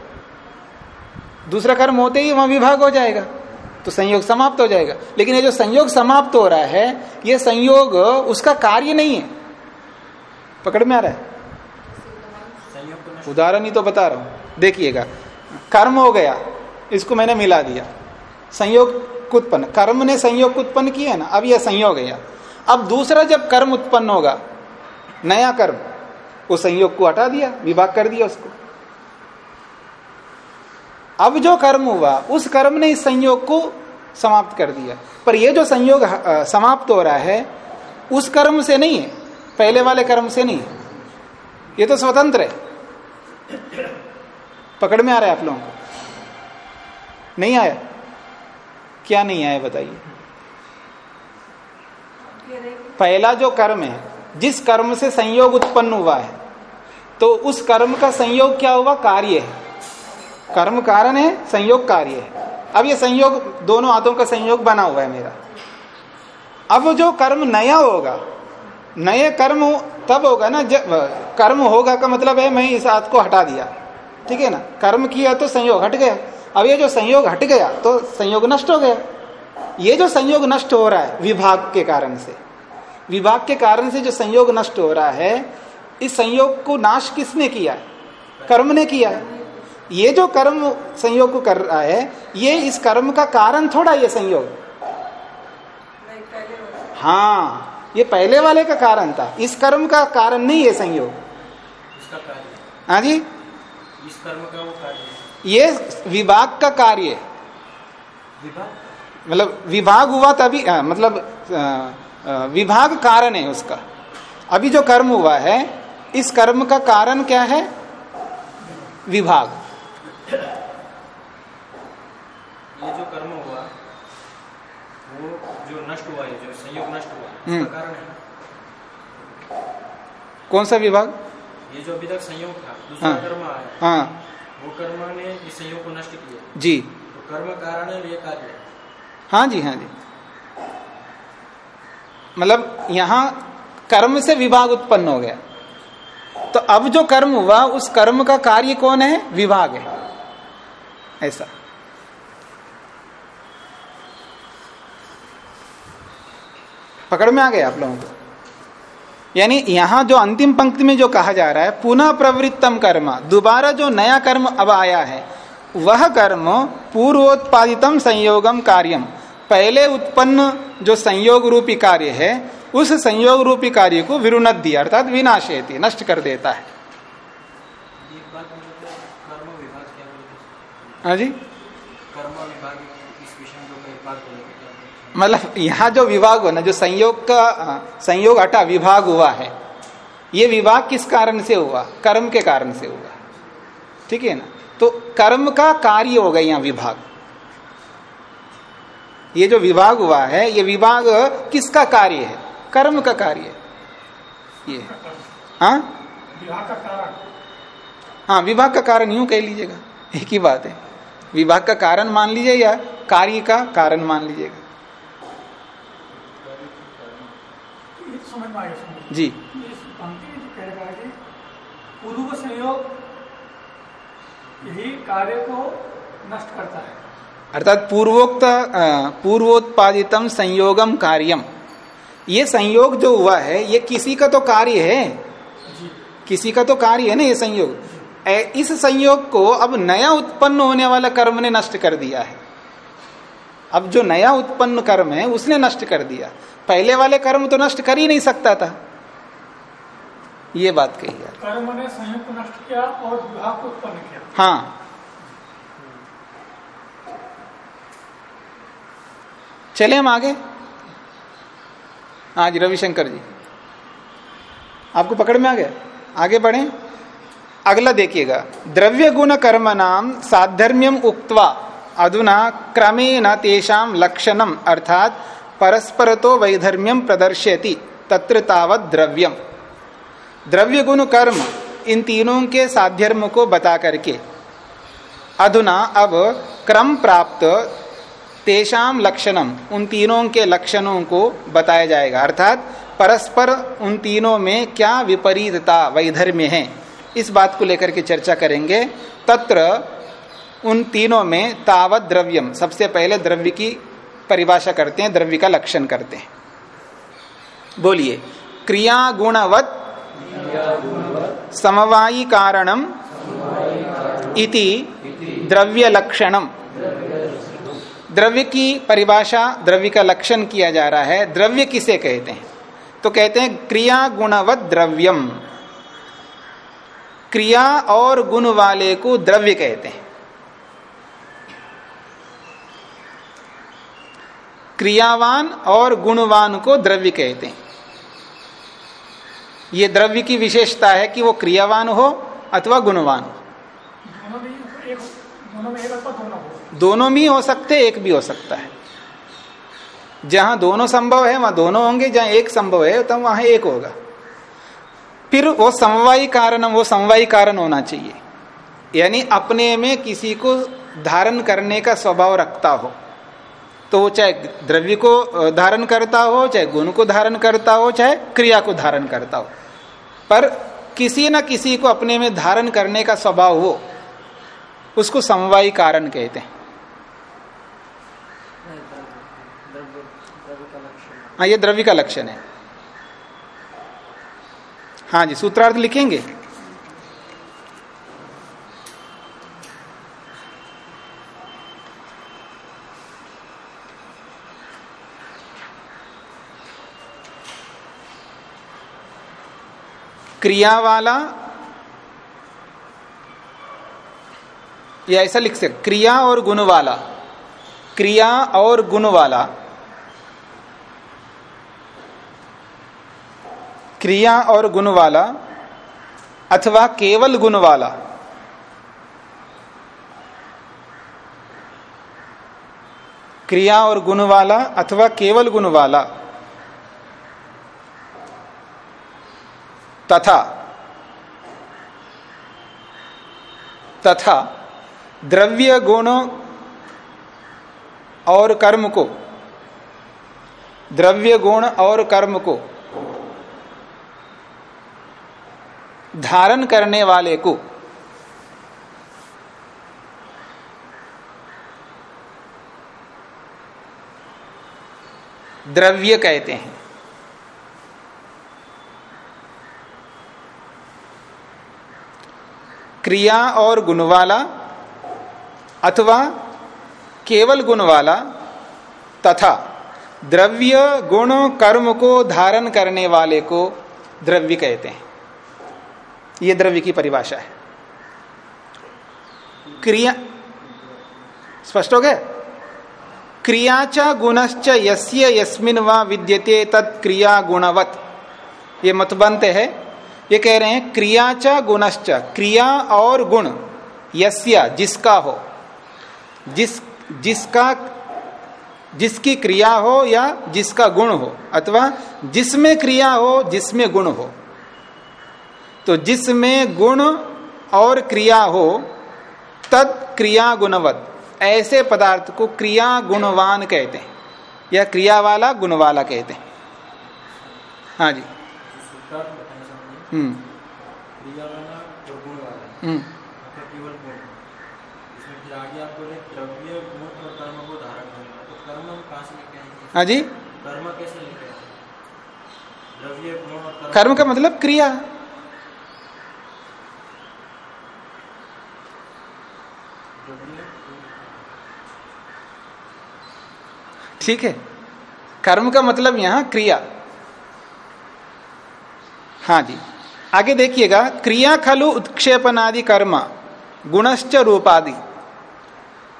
दूसरा कर्म होते ही वहाँ विभाग हो जाएगा तो संयोग समाप्त हो जाएगा। लेकिन ये जो संयोग समाप्त हो रहा है, ये संयोग, उसका कार्य नहीं है। पकड़ में आ रहा है? उदाहरण ही तो बता रहा हूँ। देखिएगा, कर्म हो गया, इसको मैंने मिला दिया। संयोग उत्पन्न, कर्म ने संयोग उत्पन्न किया ना, अब यह संयोग गया अब दूसरा जब कर्म उत्पन्न होगा, नया कर्म वो संयोग को हटा दिया, विभाग कर दिया उसको। अब जो कर्म हुआ, उस कर्म ने इस संयोग को समाप्त कर दिया। पर ये जो संयोग समाप्त हो रहा है, उस कर्म से नहीं है, पहले वाले कर्म से नहीं है। ये तो स्वतंत्र है। पकड़ में आ रहा है आप लोगों को? नहीं आया? क्या नहीं आया, बताइए। पहला जो कर्म है, जिस कर्म से संयोग उत्पन्न हुआ है तो उस कर्म का संयोग क्या हुआ? कार्य है। कर्म कारण है, संयोग कार्य है। अब ये संयोग, दोनों हाथों का संयोग बना हुआ है मेरा। अब जो कर्म नया होगा, नए कर्म तब होगा ना, जब, कर्म होगा का मतलब है, मैं इस हाथ को हटा दिया। ठीक है ना? कर्म किया तो संयोग हट गया। अब ये जो संयोग हट गया तो संयोग नष्ट हो गया। ये जो संयोग नष्ट हो रहा है, विभाग के कारण से विभाग के कारण से जो संयोग नष्ट हो रहा है इस संयोग को नाश किसने किया? है कर्म ने किया। है ये जो कर्म संयोग को कर रहा है ये इस कर्म का कारण थोड़ा ये संयोग। हाँ ये पहले वाले का कारण था। इस कर्म का कारण नहीं है संयोग। हाँ जी?
इस कर्म का वो कार्य
ये विभाग का कार्य।
विभाग
मतलब विभाग हुआ तभी आ, मतलब आ, आ, विभाग कारण है उसका। अभी जो कर्म हुआ है इस कर्म का कारण क्या है? विभाग।
ये जो कर्म हुआ वो जो नष्ट हुआ है जो संयोग नष्ट हुआ
हम्म।
उसका कारण है।
कौन सा विभाग?
ये जो अभी तक संयोग था दूसरा
हाँ।
कर्म आया।
हाँ।
वो कर्म ने इस संयोग को नष्ट किया।
जी।
तो कर्म कारण है ये कार्य हाँ
जी हाँ जी। मतलब यहाँ कर्म से विभाग उत्पन्न हो गया। तो अब जो कर्म हुआ, उस कर्म का कार्य कौन है? विभाग है। ऐसा। पकड़ में आ गया आप लोगों को? यानी यहाँ जो अंतिम पंक्ति में जो कहा जा रहा है, पुनः प्रवृत्तम कर्म, दोबारा जो नया कर्म अब आया है, वह कर्म पूर्वोत्पादितम संयोगम कार्यम। पहले उत्पन्न जो संयोग रूपी कार्य है, उस संयोग रूपी कार्य को विरुनत दिया अर्थात विनाशयति नष्ट कर देता है। हाँ जी? मतलब यहाँ जो विभाग हो ना, जो संयोग का, संयोग हटा विभाग हुआ है, ये विभाग किस कारण से हुआ? कर्म के कारण से हुआ। ठीक है ना? तो कर्म का कार्य हो गया यहाँ विभाग। ये जो विभाग हुआ है ये विभाग किसका कार्य है? कर्म का कार्य है। ये। हाँ?
का कारण।
हाँ विभाग का कारण यूँ कह लीजिएगा। एक ही बात है। विभाग का कारण मान लीजिए या कार्य का कारण मान लीजिएगा। जी।
पूर्व संयोग यही कार्य को नष्ट करता है।
अर्थात पूर्वोक्त पूर्वोत्पादितम संयोगम कार्यम। ये संयोग जो हुआ है ये किसी का तो कार्य है। किसी का तो कार्य है ना ये संयोग। ए- इस संयोग को अब नया उत्पन्न होने वाला कर्म ने नष्ट कर दिया है। अब जो नया उत्पन्न कर्म है उसने नष्ट कर दिया। पहले वाले कर्म तो नष्ट कर ही नहीं सकता था। ये बात कही है।
कर्म ने संयोग को नष्ट किया और विवाह को उत्पन्न किया।
हाँ। चले हम आगे। हाँ जी, रविशंकर जी। आपको पकड़ में आ गया? आगे बढ़े। अगला देखिएगा। द्रव्य गुण कर्म नाम साधर्म्यम उक्त्वा, अधुना क्रमेण तेषाम लक्षणम अर्थात परस्पर तो वैधर्म्यम प्रदर्शयति, तत्र तावत द्रव्यम। द्रव्य गुण कर्म, इन तीनों के साध्यर्म को बता करके। अधुना अब क्रम प्राप्त तेषाम लक्षणम उन तीनों के लक्षणों को बताया जाएगा। अर्थात, परस्पर उन तीनों में क्या विपरीतता वैधर्म्य है, इस बात को लेकर के चर्चा करेंगे। तत्र उन तीनों में तावत द्रव्यम सबसे पहले द्रव्य की परिभाषा करते हैं, द्रव्य का लक्षण करते हैं। बोलिए क्रिया गुणवत समवायी कारणम इति द्रव्य लक्षणम द्रव्य की परिभाषा, द्रव्य का लक्षण किया जा रहा है, द्रव्य किसे कहते हैं? तो कहते हैं क्रिया गुणवत द्रव्यम। क्रिया और गुण वाले को द्रव्य कहते हैं। क्रियावान और गुणवान को द्रव्य कहते हैं। ये द्रव्य की विशेषता है कि वो क्रियावान हो अथवा गुणवान हो।
दोनों
भी हो सकते, एक भी हो सकता है। जहाँ दोनों संभव है, वहाँ दोनों होंगे, जहाँ एक संभव है तब वहाँ एक होगा। फिर वो समवायी कारण, वो समवायी कारण होना चाहिए। यानी अपने में किसी को धारण करने का स्वभाव रखता हो। तो वो चाहे द्रव्य को धारण करता हो, चाहे गुण को धारण करता हो, चाहे क्रिया को धारण करता हो। पर किसी न किसी को अपने में धारण करने का स्वभाव हो, उसको समवायी कारण कहते हैं। हाँ ये द्रव्य का लक्षण है। हाँ जी, सूत्रार्थ लिखेंगे? क्रिया वाला या ऐसा लिख सकते क्रिया और गुण वाला, क्रिया और गुण वाला। क्रिया और गुण वाला अथवा केवल गुण वाला। क्रिया और गुण वाला अथवा केवल गुण वाला। तथा। तथा। द्रव्य गुण और कर्म को। द्रव्य गुण और कर्म को। धारण करने वाले को द्रव्य कहते हैं। क्रिया और गुण वाला अथवा केवल गुण वाला तथा द्रव्य गुण कर्म को धारण करने वाले को द्रव्य कहते हैं। ये द्रव्य की परिभाषा है। क्रिया, स्पष्ट हो गया? क्रियाच गुणश्च यस्य यस्मिन वा विद्यते तत्क्रिया गुणवत। ये मतबंत है। ये कह रहे हैं क्रियाच गुणश्च, क्रिया और गुण, यस्य, जिसका हो। जिस, जिसका, जिसकी क्रिया हो या जिसका गुण हो, अथवा जिसमें क्रिया हो, जिसमें गुण हो। तो जिसमें गुण और क्रिया हो तद क्रिया गुणवत। ऐसे पदार्थ को क्रिया गुणवान कहते हैं। या क्रिया वाला गुण वाला कहते हैं। हाँ जी। हम्म।
क्रिया वाला और गुण वाला।
हम्म।
मतलब केवल गुण। इसमें फिर आगे आप बोले द्रव्य गुण और कर्म को धारण करेगा तो कर्म हम कहाँ से लेके आएँगे
हाँ जी
कर्म कैसे लेके आएँगे द्रव्य गुण और कर्म
कर्म का मतलब क्रिया
द्रव्य
ठीक है? कर्म का मतलब यहाँ क्रिया। हाँ जी। आगे देखिएगा, क्रिया खलु उत्क्षेपनादि कर्म, गुणश्च रूपादि।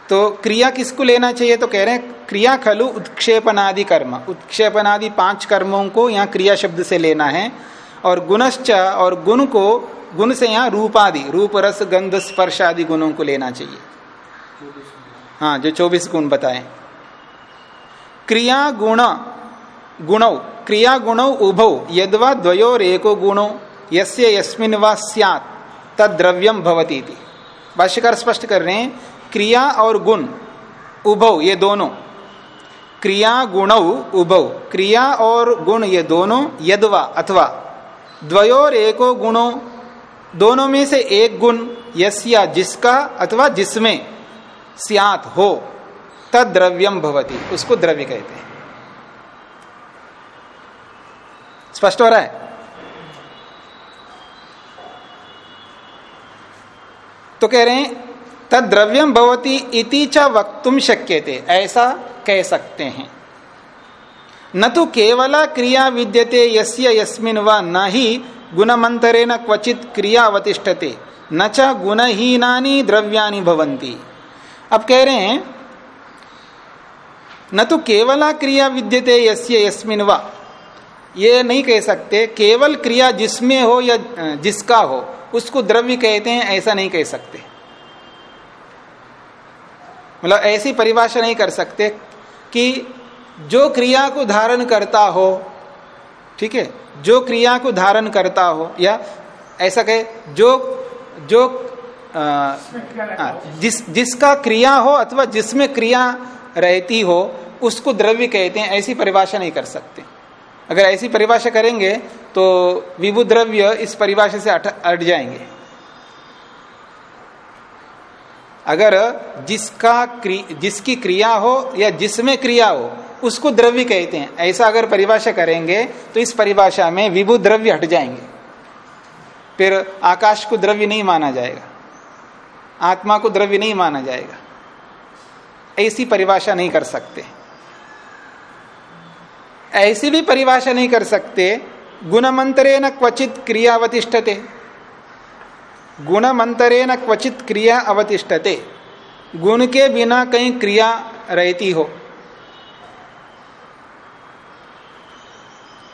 तो क्रिया किसको लेना चाहिए? तो कह रहे हैं, क्रिया खलु उत्क्षेपनादि कर्म। उत्क्षेपनादि पाँच कर्मों को यहाँ क्रिया शब्द से लेना है, और गुणश्च और गुण को, गुण से यहाँ रूपादि रूप रस गंध स्पर्श आदि गुणों को लेना चाहिए। हाँ जो चौबीस गुण बताए। क्रिया गुण, गुणौ, क्रिया गुणौ उभौ, यदवा द्वयोर एको गुणो, यस्य यस्मिन वा स्यात् तद द्रव्यम भवती थी भाष्यकार स्पष्ट कर रहे हैं, क्रिया और गुण उभौ, ये दोनों। क्रिया गुणौ उभौ, क्रिया और गुण ये दोनों, यदवा अथवा द्वयोर एको गुणो, दोनों में से एक गुण, यस्या जिसका अथवा जिसमें सियात हो। तद द्रव्यम भवती। उसको द्रव्य कहते हैं। स्पष्ट हो रहा है? तो कह रहे हैं तद द्रव्यम भवती इति च वक्तुम शक्य थे ऐसा कह सकते हैं। न तो केवला क्रिया विद्यते, यस्य यस्मिन व न ही गुणमंतरे न क्वचित क्रिया अवतिष्ठते। न च गुणहीनानी द्रव्यानि भवंती अब कह रहे हैं न तो केवला क्रिया विद्यते यस्य यस्मिन व। ये नहीं कह सकते केवल क्रिया जिसमें हो या जिसका हो उसको द्रव्य कहते हैं ऐसा नहीं कह सकते। मतलब ऐसी परिभाषा नहीं कर सकते कि जो क्रिया को धारण करता हो ठीक है जो क्रिया को धारण करता हो या ऐसा कहे जो जो आ, आ, जिस जिसका क्रिया हो अथवा जिसमें क्रिया रहती हो उसको द्रव्य कहते हैं ऐसी परिभाषा नहीं कर सकते। अगर ऐसी परिभाषा करेंगे तो विभु द्रव्य इस परिभाषा से अट जाएँगे। अगर जिसका क्रि, जिसकी क्रिया हो या जिसमें क्रिया हो उसको द्रव्य कहते हैं ऐसा अगर परिभाषा करेंगे तो इस परिभाषा में विभु द्रव्य हट जाएँगे। फिर आकाश को द्रव्य नहीं माना जाएगा। आत्मा को द्रव्य नहीं माना जाएगा। ऐसी परिभाषा नहीं कर सकते। ऐसी भी परिभाषा नहीं कर सकते गुणमंतरे न क्वचित क्रिया अवतिष्ठते। गुणमंतरे न क्वचित क्रिया अवतिष्ठते। गुण के बिना कहीं क्रिया रहती हो।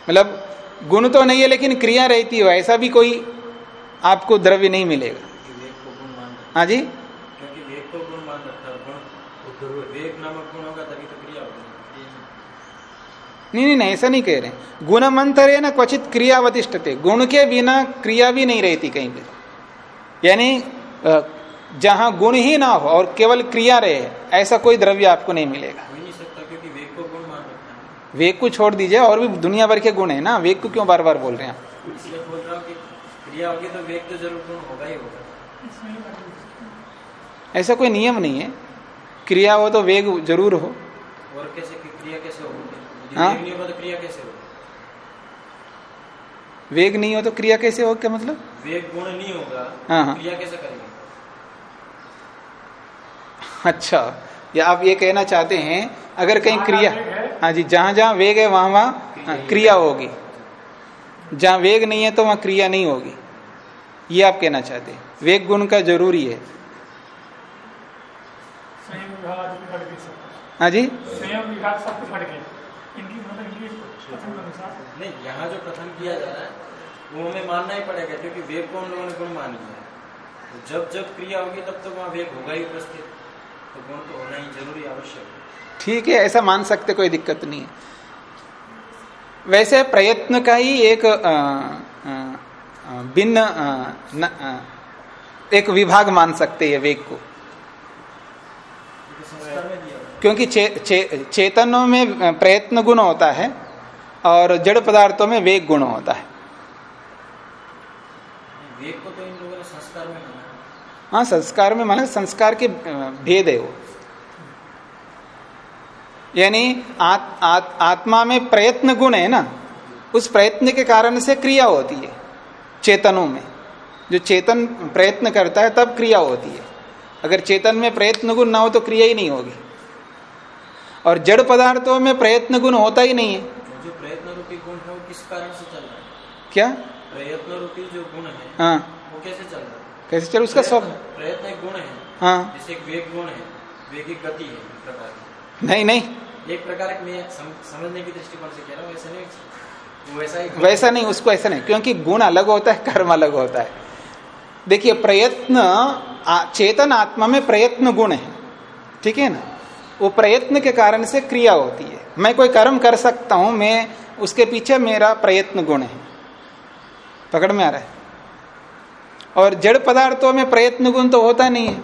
मतलब गुण तो नहीं है, लेकिन क्रिया रहती हो, ऐसा भी कोई आपको द्रव्य नहीं मिलेगा। हाँ जी
क्योंकि वेग को गुण मान रखता है गुण नामक गुण होगा तभी तो क्रिया होगी।
नहीं नहीं नहीं ऐसा नहीं कह रहे। गुणमंत्र है ना क्वचित क्रिया अवतिष्ठते गुण के बिना क्रिया भी नहीं रहती कहीं पे। यानी जहाँ गुण ही ना हो और केवल क्रिया रहे ऐसा कोई द्रव्य आपको नहीं मिलेगा।
नहीं सकता क्योंकि वेग को गुण मान रखता है।
वेग को छोड़ दीजिए और भी दुनिया भर के गुण है ना। वेग को क्यों बार बार बोल रहे हैं
बोल रहा कि क्रिया होगी तो वेग तो ज़रूर गुण होगा ही होगा।
ऐसा कोई नियम नहीं है। क्रिया हो तो वेग ज़रूर हो।
और कैसे क्रिया कैसे
हाँ?
वेग नहीं होगा तो क्रिया कैसे होगी
वेग नहीं हो तो क्रिया कैसे हो? क्या मतलब?
वेग गुण नहीं होगा
हाँ, हाँ।
क्रिया कैसे करेंगे?
अच्छा या आप ये कहना चाहते हैं अगर कहीं क्रिया हाँ। जी जहाँ जहाँ वेग है वहाँ वहाँ हाँ, क्रिया होगी। जहाँ वेग नहीं है तो वहाँ क्रिया नहीं होगी। ये आप कहना चाहते हैं। वेग गुण का ज़रूरी है
संयम विभाग आदि भी बढ़ गई सब
हाँ जी।
संयम विभाग सब बढ़ गए इनकी मतलब
नहीं यहाँ जो कथन किया जा रहा है वो हमें मानना ही पड़ेगा क्योंकि वेग को उन लोगों ने गुण मान लिया है? तो जब जब क्रिया होगी तब तक वहाँ वेग होगा ही उपस्थित। तो गुण तो होना ही ज़रूरी आवश्यक है।
ठीक है ऐसा मान सकते कोई दिक्कत नहीं है। वैसे प्रयत्न का ही एक भिन्न एक विभाग मान सकते हैं वेग को
संस्कार में दिया हुआ
क्योंकि चे, चे, चेतनों में प्रयत्न गुण होता है और जड़ पदार्थों में वेग गुण होता है।
है। वेग को तो इन लोगों ने संस्कार में माना। हाँ
संस्कार में माना संस्कार के भेद है वो। यानी आत, आत, आत्मा में प्रयत्न गुण है ना उस प्रयत्न के कारण से क्रिया होती है चेतनों में। जो चेतन प्रयत्न करता है तब क्रिया होती है। अगर चेतन में प्रयत्न गुण ना हो तो क्रिया ही नहीं होगी। और जड़ पदार्थों में प्रयत्न गुण होता ही नहीं है।
जो प्रयत्न रूपी गुण है वो किस कारण से चल रहा है?
क्या?
प्रयत्न रूपी जो गुण है
हाँ।
वो कैसे चल रहा है?
कैसे चल उसका सब
प्रयत्न- गुण है।
हाँ।
जैसे एक वेग गुण है वेग एक गति है प्रकार
नहीं नहीं।
एक प्रकार मैं समझने की दृष्टिकोण से कह रहा हूँ नहीं वैसा ही
वैसा नहीं उसको ऐसा नहीं। क्योंकि गुण अलग होता है कर्म अलग होता है। देखिए, प्रयत्न चेतन आत्मा में प्रयत्न गुण है। ठीक है ना? वो प्रयत्न के कारण से क्रिया होती है। मैं कोई कर्म कर सकता हूँ, मैं उसके पीछे मेरा प्रयत्न गुण है। पकड़ में आ रहा है? और जड़ पदार्थों में प्रयत्न गुण तो होता नहीं है।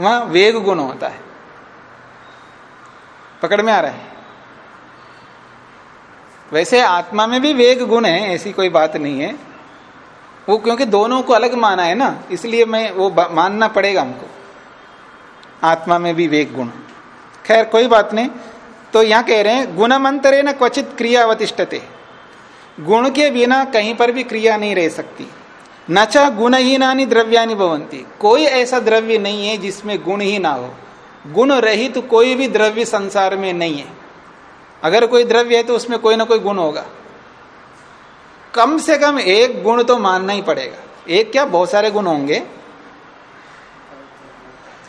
वहाँ वेग गुण होता है। पकड़ में आ रहा है? वैसे आत्मा में भी वेग गुण है, ऐसी कोई बात नहीं है। वो क्योंकि दोनों को अलग माना है ना, इसलिए मैं वो मानना पड़ेगा हमको। आत्मा में भी वेग गुण। खैर, कोई बात नहीं। तो यहाँ कह रहे हैं, गुणमंतरे न क्वचित क्रिया अवतिष्ठते। गुण के बिना कहीं पर भी क्रिया नहीं रह सकती। न चा गुणहीनानी द्रव्यानि भवंती कोई ऐसा द्रव्य नहीं है जिसमें गुण ही ना हो। गुण रहित तो कोई भी द्रव्य संसार में नहीं है। अगर कोई द्रव्य है तो उसमें कोई ना कोई गुण होगा। कम से कम एक गुण तो मानना ही पड़ेगा। एक क्या? बहुत सारे गुण होंगे।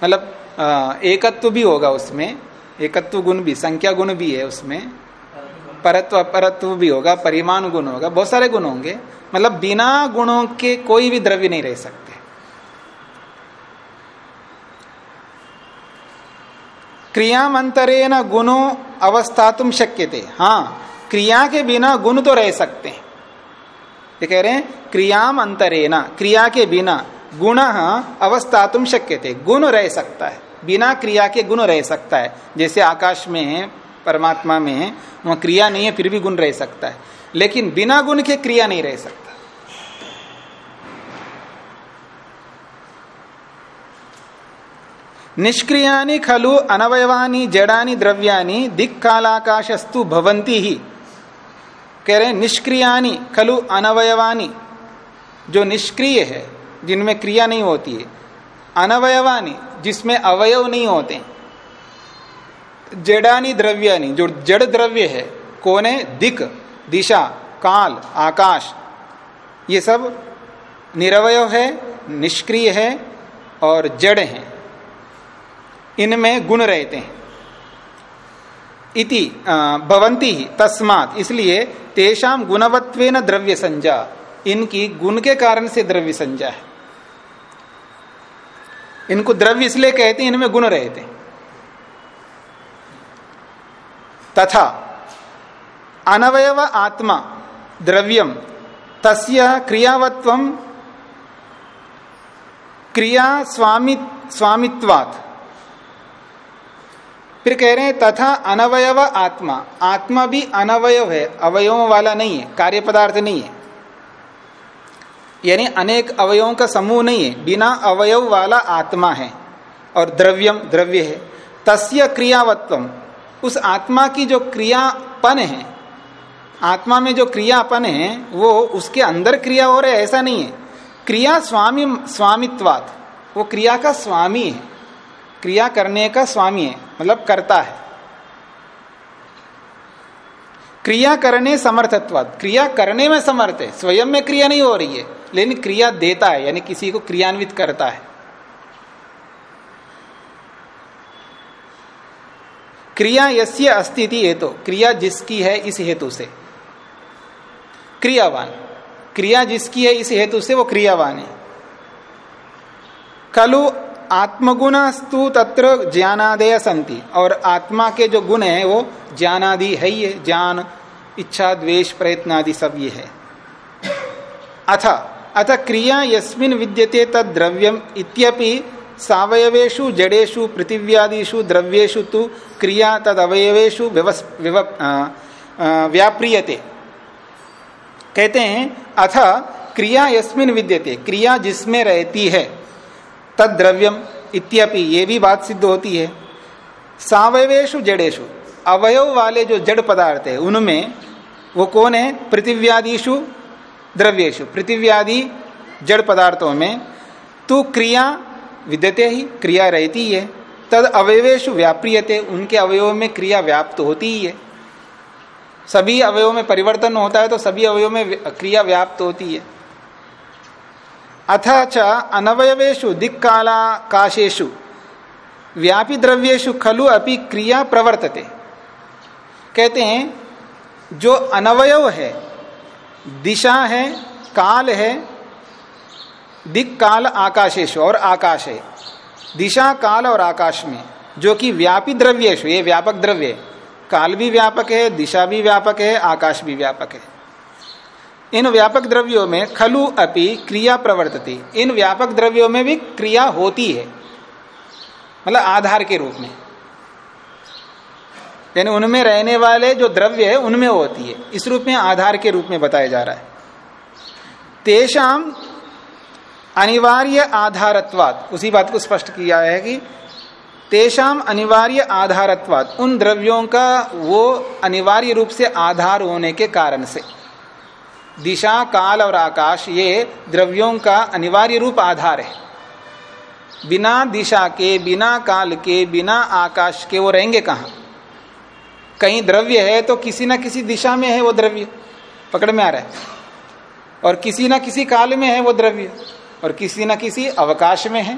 मतलब एकत्व भी होगा उसमें, एकत्व गुण भी, संख्या गुण भी है उसमें। परत्व, अपरत्व भी होगा, परिमाण गुण होगा, बहुत सारे गुण होंगे। मतलब बिना गुणों के कोई भी द्रव्य नहीं रह सकते। क्रियामंतरेण गुणों अवस्था तुम शक्य थे हाँ क्रिया के बिना गुण तो रह सकते हैं। ये कह रहे हैं? क्रियाम अंतरेना क्रिया के बिना। गुण अवस्था तुम शक्य थे गुण रह सकता है। बिना क्रिया के गुण रह सकता है। जैसे आकाश में है, परमात्मा में है, वहाँ क्रिया नहीं है, फिर भी गुण रह सकता है। लेकिन बिना गुण के क्रिया नहीं रह सकता। निष्क्रियानि खलु अनवयवानी जड़ानी द्रव्यानि दिक्कालाकाशस्तु भवंती ही। कह रहे हैं निष्क्रियानि खलु अनवयवानी। जो निष्क्रिय है, जिनमें क्रिया नहीं होती है, अनवयवानी, जिसमें अवयव नहीं होते जड़ानी द्रव्यानी, जो जड़ द्रव्य है, कौन दिक, दिशा, काल, आकाश। ये सब निरवय है, निष्क्रिय है और जड़ है। इनमें गुण रहते हैं। इति भवंती ही तस्मात। इसलिए तेषाम गुणवत्वेन द्रव्य संज्ञा इनकी गुण के कारण से द्रव्य संज्ञा है। इनको द्रव्य इसलिए कहते हैं, इनमें गुण रहते तथा, अनवयव आत्मा, द्रव्यम, तस्य क्रियावत्वम क्रिया स्वामी, स्वामित्वात्। फिर कह रहे हैं, तथा अनवयव आत्मा. आत्मा भी अनवयव है, अवयवों वाला नहीं है, कार्य पदार्थ नहीं है। यानी अनेक अवयवों का समूह नहीं है, बिना अवयव वाला आत्मा है, और द्रव्यम, द्रव्य है। तस्य क्रियावत्व, उस आत्मा की जो क्रियापन है, आत्मा में जो क्रियापन है, वो उसके अंदर क्रिया हो रहा है, ऐसा नहीं है। क्रिया स्वामी, स्वामित्वात, वो क्रिया का स्वामी है। क्रिया करने का स्वामी है मतलब करता है। क्रिया करने समर्थत्वाद। क्रिया करने में समर्थ है, स्वयं में क्रिया नहीं हो रही है, लेकिन क्रिया देता है, यानी किसी को क्रियान्वित करता है। क्रिया यस्य अस्तिति हेतु, क्रिया जिसकी है इस हेतु से। क्रियावान। क्रिया जिसकी है इस हेतु से वो क्रियावान है। कलु आत्मगुणस्तु तत्र ज्ञानादय संति और आत्मा के जो गुण है, वो ज्ञानादि है है ज्ञान, इच्छा, द्वेष प्रयत्न आदि सब ये है। अथ अथ क्रिया यस्मिन विद्यते तद द्रव्यम इत्यपि सावयवेशु जड़ेशु पृथिव्यादिषु द्रव्येशु तु क्रिया तद अवयवेशु व्याप्रियते। कहते हैं, अथ क्रिया यस्मिन विद्यते। क्रिया जिसमें रहती है तद द्रव्यम इत्यपि ये भी बात सिद्ध होती है। सावयवेशु जड़ेशु अवयव वाले जो जड़ पदार्थ है, उनमें वो कौन है? पृथिव्यादिशु द्रव्येशु पृथिव्यादि जड़ पदार्थों में तो क्रिया विद्यते ही, क्रिया रहती है। तद अवयवेशु व्याप्रियते, उनके अवयव में क्रिया व्याप्त होती ही है। सभी अवयव में परिवर्तन होता है तो सभी अवयव में क्रिया व्याप्त होती है। अथ च अनवयवेशु दिक्कालाकाशेशु व्यापी द्रव्येशु खलु अपि क्रिया प्रवर्तते। कहते हैं, जो अनवयव है, दिशा है, काल है दिक काल आकाशेश और आकाश है। दिशा, काल और आकाश में, जो कि व्यापी द्रव्येश ये व्यापक द्रव्य काल भी व्यापक है, दिशा भी व्यापक है, आकाश भी व्यापक है। इन व्यापक द्रव्यों में खलु अपि क्रिया प्रवर्तती। इन व्यापक द्रव्यों में भी क्रिया होती है। मतलब आधार के रूप में। यानी उनमें रहने वाले जो द्रव्य है, उनमें होती है। इस रूप में आधार के रूप में बताया जा रहा है। तेषाम अनिवार्य आधारत्वाद उसी बात को स्पष्ट किया है कि तेषाम अनिवार्य आधारत्वाद उन द्रव्यों का वो अनिवार्य रूप से आधार होने के कारण से। दिशा, काल और आकाश, ये द्रव्यों का अनिवार्य रूप आधार है। बिना दिशा के, बिना काल के, बिना आकाश के वो रहेंगे कहा? कहीं द्रव्य है तो किसी ना किसी दिशा में है वो द्रव्य। पकड़ में आ रहा है। और किसी ना किसी काल में है वो द्रव्य। और किसी ना किसी अवकाश में है।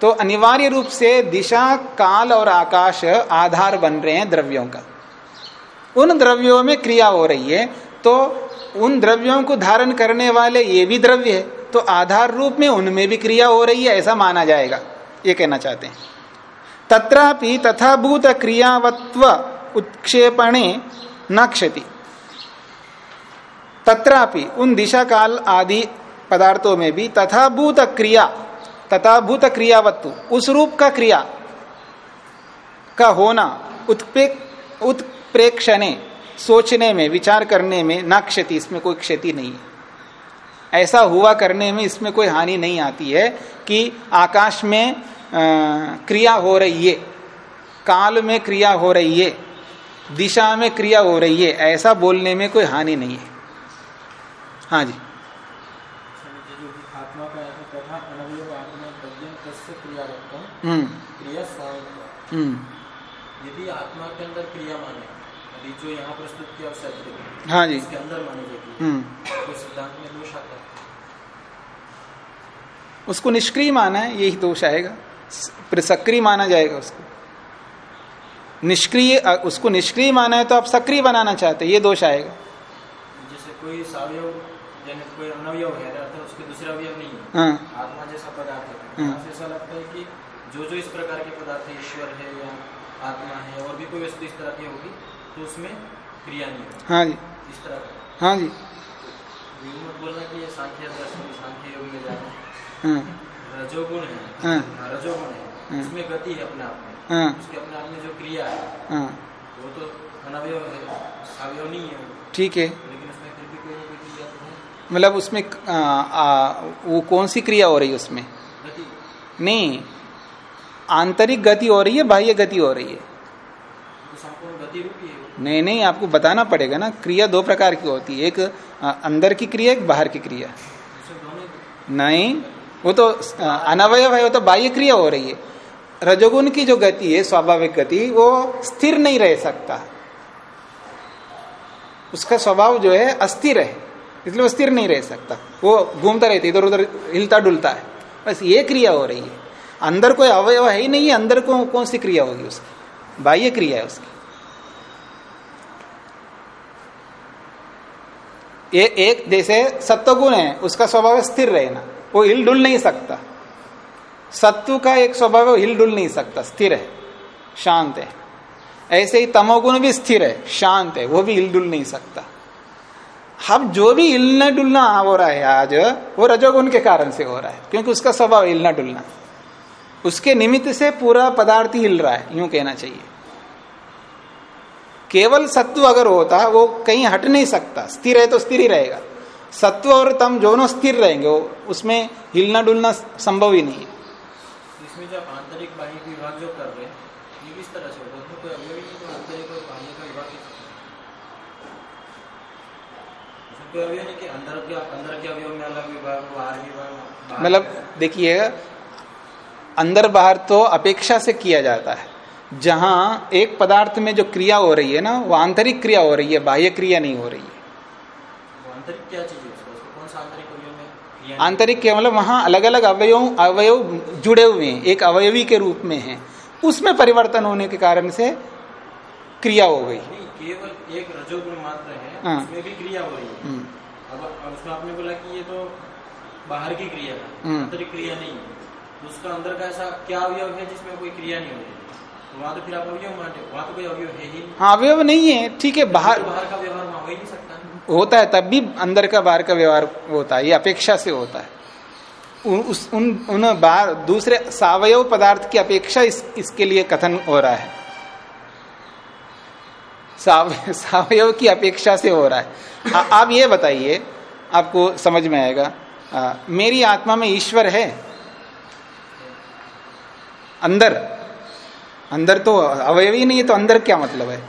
तो अनिवार्य रूप से दिशा, काल और आकाश आधार बन रहे हैं द्रव्यों का। उन द्रव्यों में क्रिया हो रही है तो उन द्रव्यों को धारण करने वाले ये भी द्रव्य है तो आधार रूप में उनमें भी क्रिया हो रही है, ऐसा माना जाएगा। ये कहना चाहते हैं। तथापि तथाभूत क्रियावत्व उत्क्षेपणे न क्षति। तथापि उन दिशा काल आदि पदार्थों में भी तथाभूत क्रिया, तथाभूत क्रियावत्व, उस रूप का क्रिया, का होना उत्प्रेक उत्प्रेक्षणे सोचने में विचार करने में ना क्षति इसमें कोई क्षति नहीं है। ऐसा हुआ करने में इसमें कोई हानि नहीं आती है कि आकाश में आ, क्रिया हो रही है काल में क्रिया हो रही है दिशा में क्रिया हो रही है ऐसा बोलने में कोई हानि नहीं है। हाँ जी। हम्म। हम्म।
यदि आत्मा के अंदर क्रिया माने अभी जो यहाँ
हाँ जी। हम्म।
तो
उसको निष्क्रिय माना है यही दोष आएगा। सक्रिय माना जाएगा उसको। निष्क्रिय उसको निष्क्रिय माना है तो आप सक्रिय बनाना चाहते ये दोष आएगा।
जैसे कोई कोई अनवयव है अर्थात उसके दूसरे अवयव नहीं है।
हाँ।
आत्मा जैसा पदार्थ है।
हाँ।
ऐसा लगता है कि जो जो इस प्रकार के पदार्थ ईश्वर है या आत्मा है और भी कोई वस्तु इस तरह की होगी तो उसमें क्रिया नहीं होगी।
हाँ जी। हाँ जी।
यूँ मत बोलना कि ये सांख्य दर्शन सांख्य योग में जाना। रजोगुण है। रजोगुण है। उसमें गति है अपने आप में। उसके अपने आप में जो क्रिया है वो तो नहीं है
ठीक है।
लेकिन उसमें फिर भी कोई क्रिया तो
मतलब उसमें आ, आ, वो कौन सी क्रिया हो रही है उसमें?
गति।
नहीं। आंतरिक गति हो रही है बाह्य गति हो रही है।
तो संपूर्ण गति रूपी है वो।
नहीं नहीं आपको बताना पड़ेगा ना। क्रिया दो प्रकार की होती है। एक अंदर की क्रिया एक बाहर की क्रिया। नहीं वो तो आ, अनवयव है वो तो बाह्य क्रिया हो रही है। रजोगुण की जो गति है स्वाभाविक गति वो स्थिर नहीं रह सकता। उसका स्वभाव जो है अस्थिर है। इसलिए वो स्थिर नहीं रह सकता। वो घूमता रहता इधर उधर हिलता डुलता है। बस ये क्रिया हो रही है। अंदर कोई अवयव है ही नहीं अंदर को कौन सी क्रिया होगी उसकी? बाह्य क्रिया है उसकी। ये एक जैसे सत्वगुण है, उसका स्वभाव स्थिर रहना। वो हिल डुल नहीं सकता। सत्व का एक स्वभाव है हिलडुल नहीं सकता। स्थिर है, शांत है। ऐसे ही तमोगुण भी स्थिर है, शांत है, वो भी हिलडुल नहीं सकता। हम जो भी हिलना डुलना हो रहा है आज, वो रजोगुण के कारण से हो रहा है, क्योंकि उसका स्वभाव हिलना डुलना। उसके निमित्त से पूरा पदार्थ हिल रहा है, यूँ कहना चाहिए। केवल सत्व अगर होता वो कहीं हट नहीं सकता। स्थिर है तो स्थिर ही रहेगा। सत्व और तम दोनों स्थिर रहेंगे वो उसमें हिलना डुलना संभव ही नहीं है।
इसमें जो आंतरिक बाह्य विभाग जो कर रहे हैं ये किस तरह से होगा? उसमें कोई अवयव नहीं तो आंतरिक और बाह्य का विभाग कोई अवयव नहीं कि अंदर के अंदर के अवयव में अलग विभाग बाहर विभाग
मतलब
के-
देखिए अंदर बाहर तो अपेक्षा से किया जाता है। जहाँ एक पदार्थ में जो क्रिया हो रही है ना वो आंतरिक क्रिया हो रही है बाह्य क्रिया नहीं हो रही है।
आंतरिक है
के मतलब वहाँ अलग अलग अवयव अवयव जुड़े हुए हैं एक अवयवी के रूप में है। उसमें परिवर्तन होने के कारण से क्रिया हो गई।
केवल एक रजोगुण मात्र है
हाँ।
उसमें भी क्रिया हो रही है।
हम्म,
अब अब उसमें आपने बोला कि ये तो बाहर की क्रिया है
हम्म।
आंतरिक क्रिया नहीं है। तो उसका अंदर का ऐसा क्या अवयव है जिसमें कोई क्रिया नहीं हो रही? वहाँ तो फिर आप अवयव मानते हो तो कोई अवयव है ही
हाँ अवयव नहीं है ठीक है बाहर
तो बाहर का व्यवहार हो ही नहीं सकता।
होता है तब भी अंदर का बाहर का व्यवहार होता है ये अपेक्षा से होता है। उस उन उन बाहर दूसरे सावयव पदार्थ की अपेक्षा इस, इसके लिए कथन हो रहा है। साव, सावयव की अपेक्षा से हो रहा है। आ, आप ये बताइए आपको समझ में आएगा आ, मेरी आत्मा में ईश्वर है? अंदर। अंदर तो अवयव ही नहीं है तो अंदर क्या मतलब है?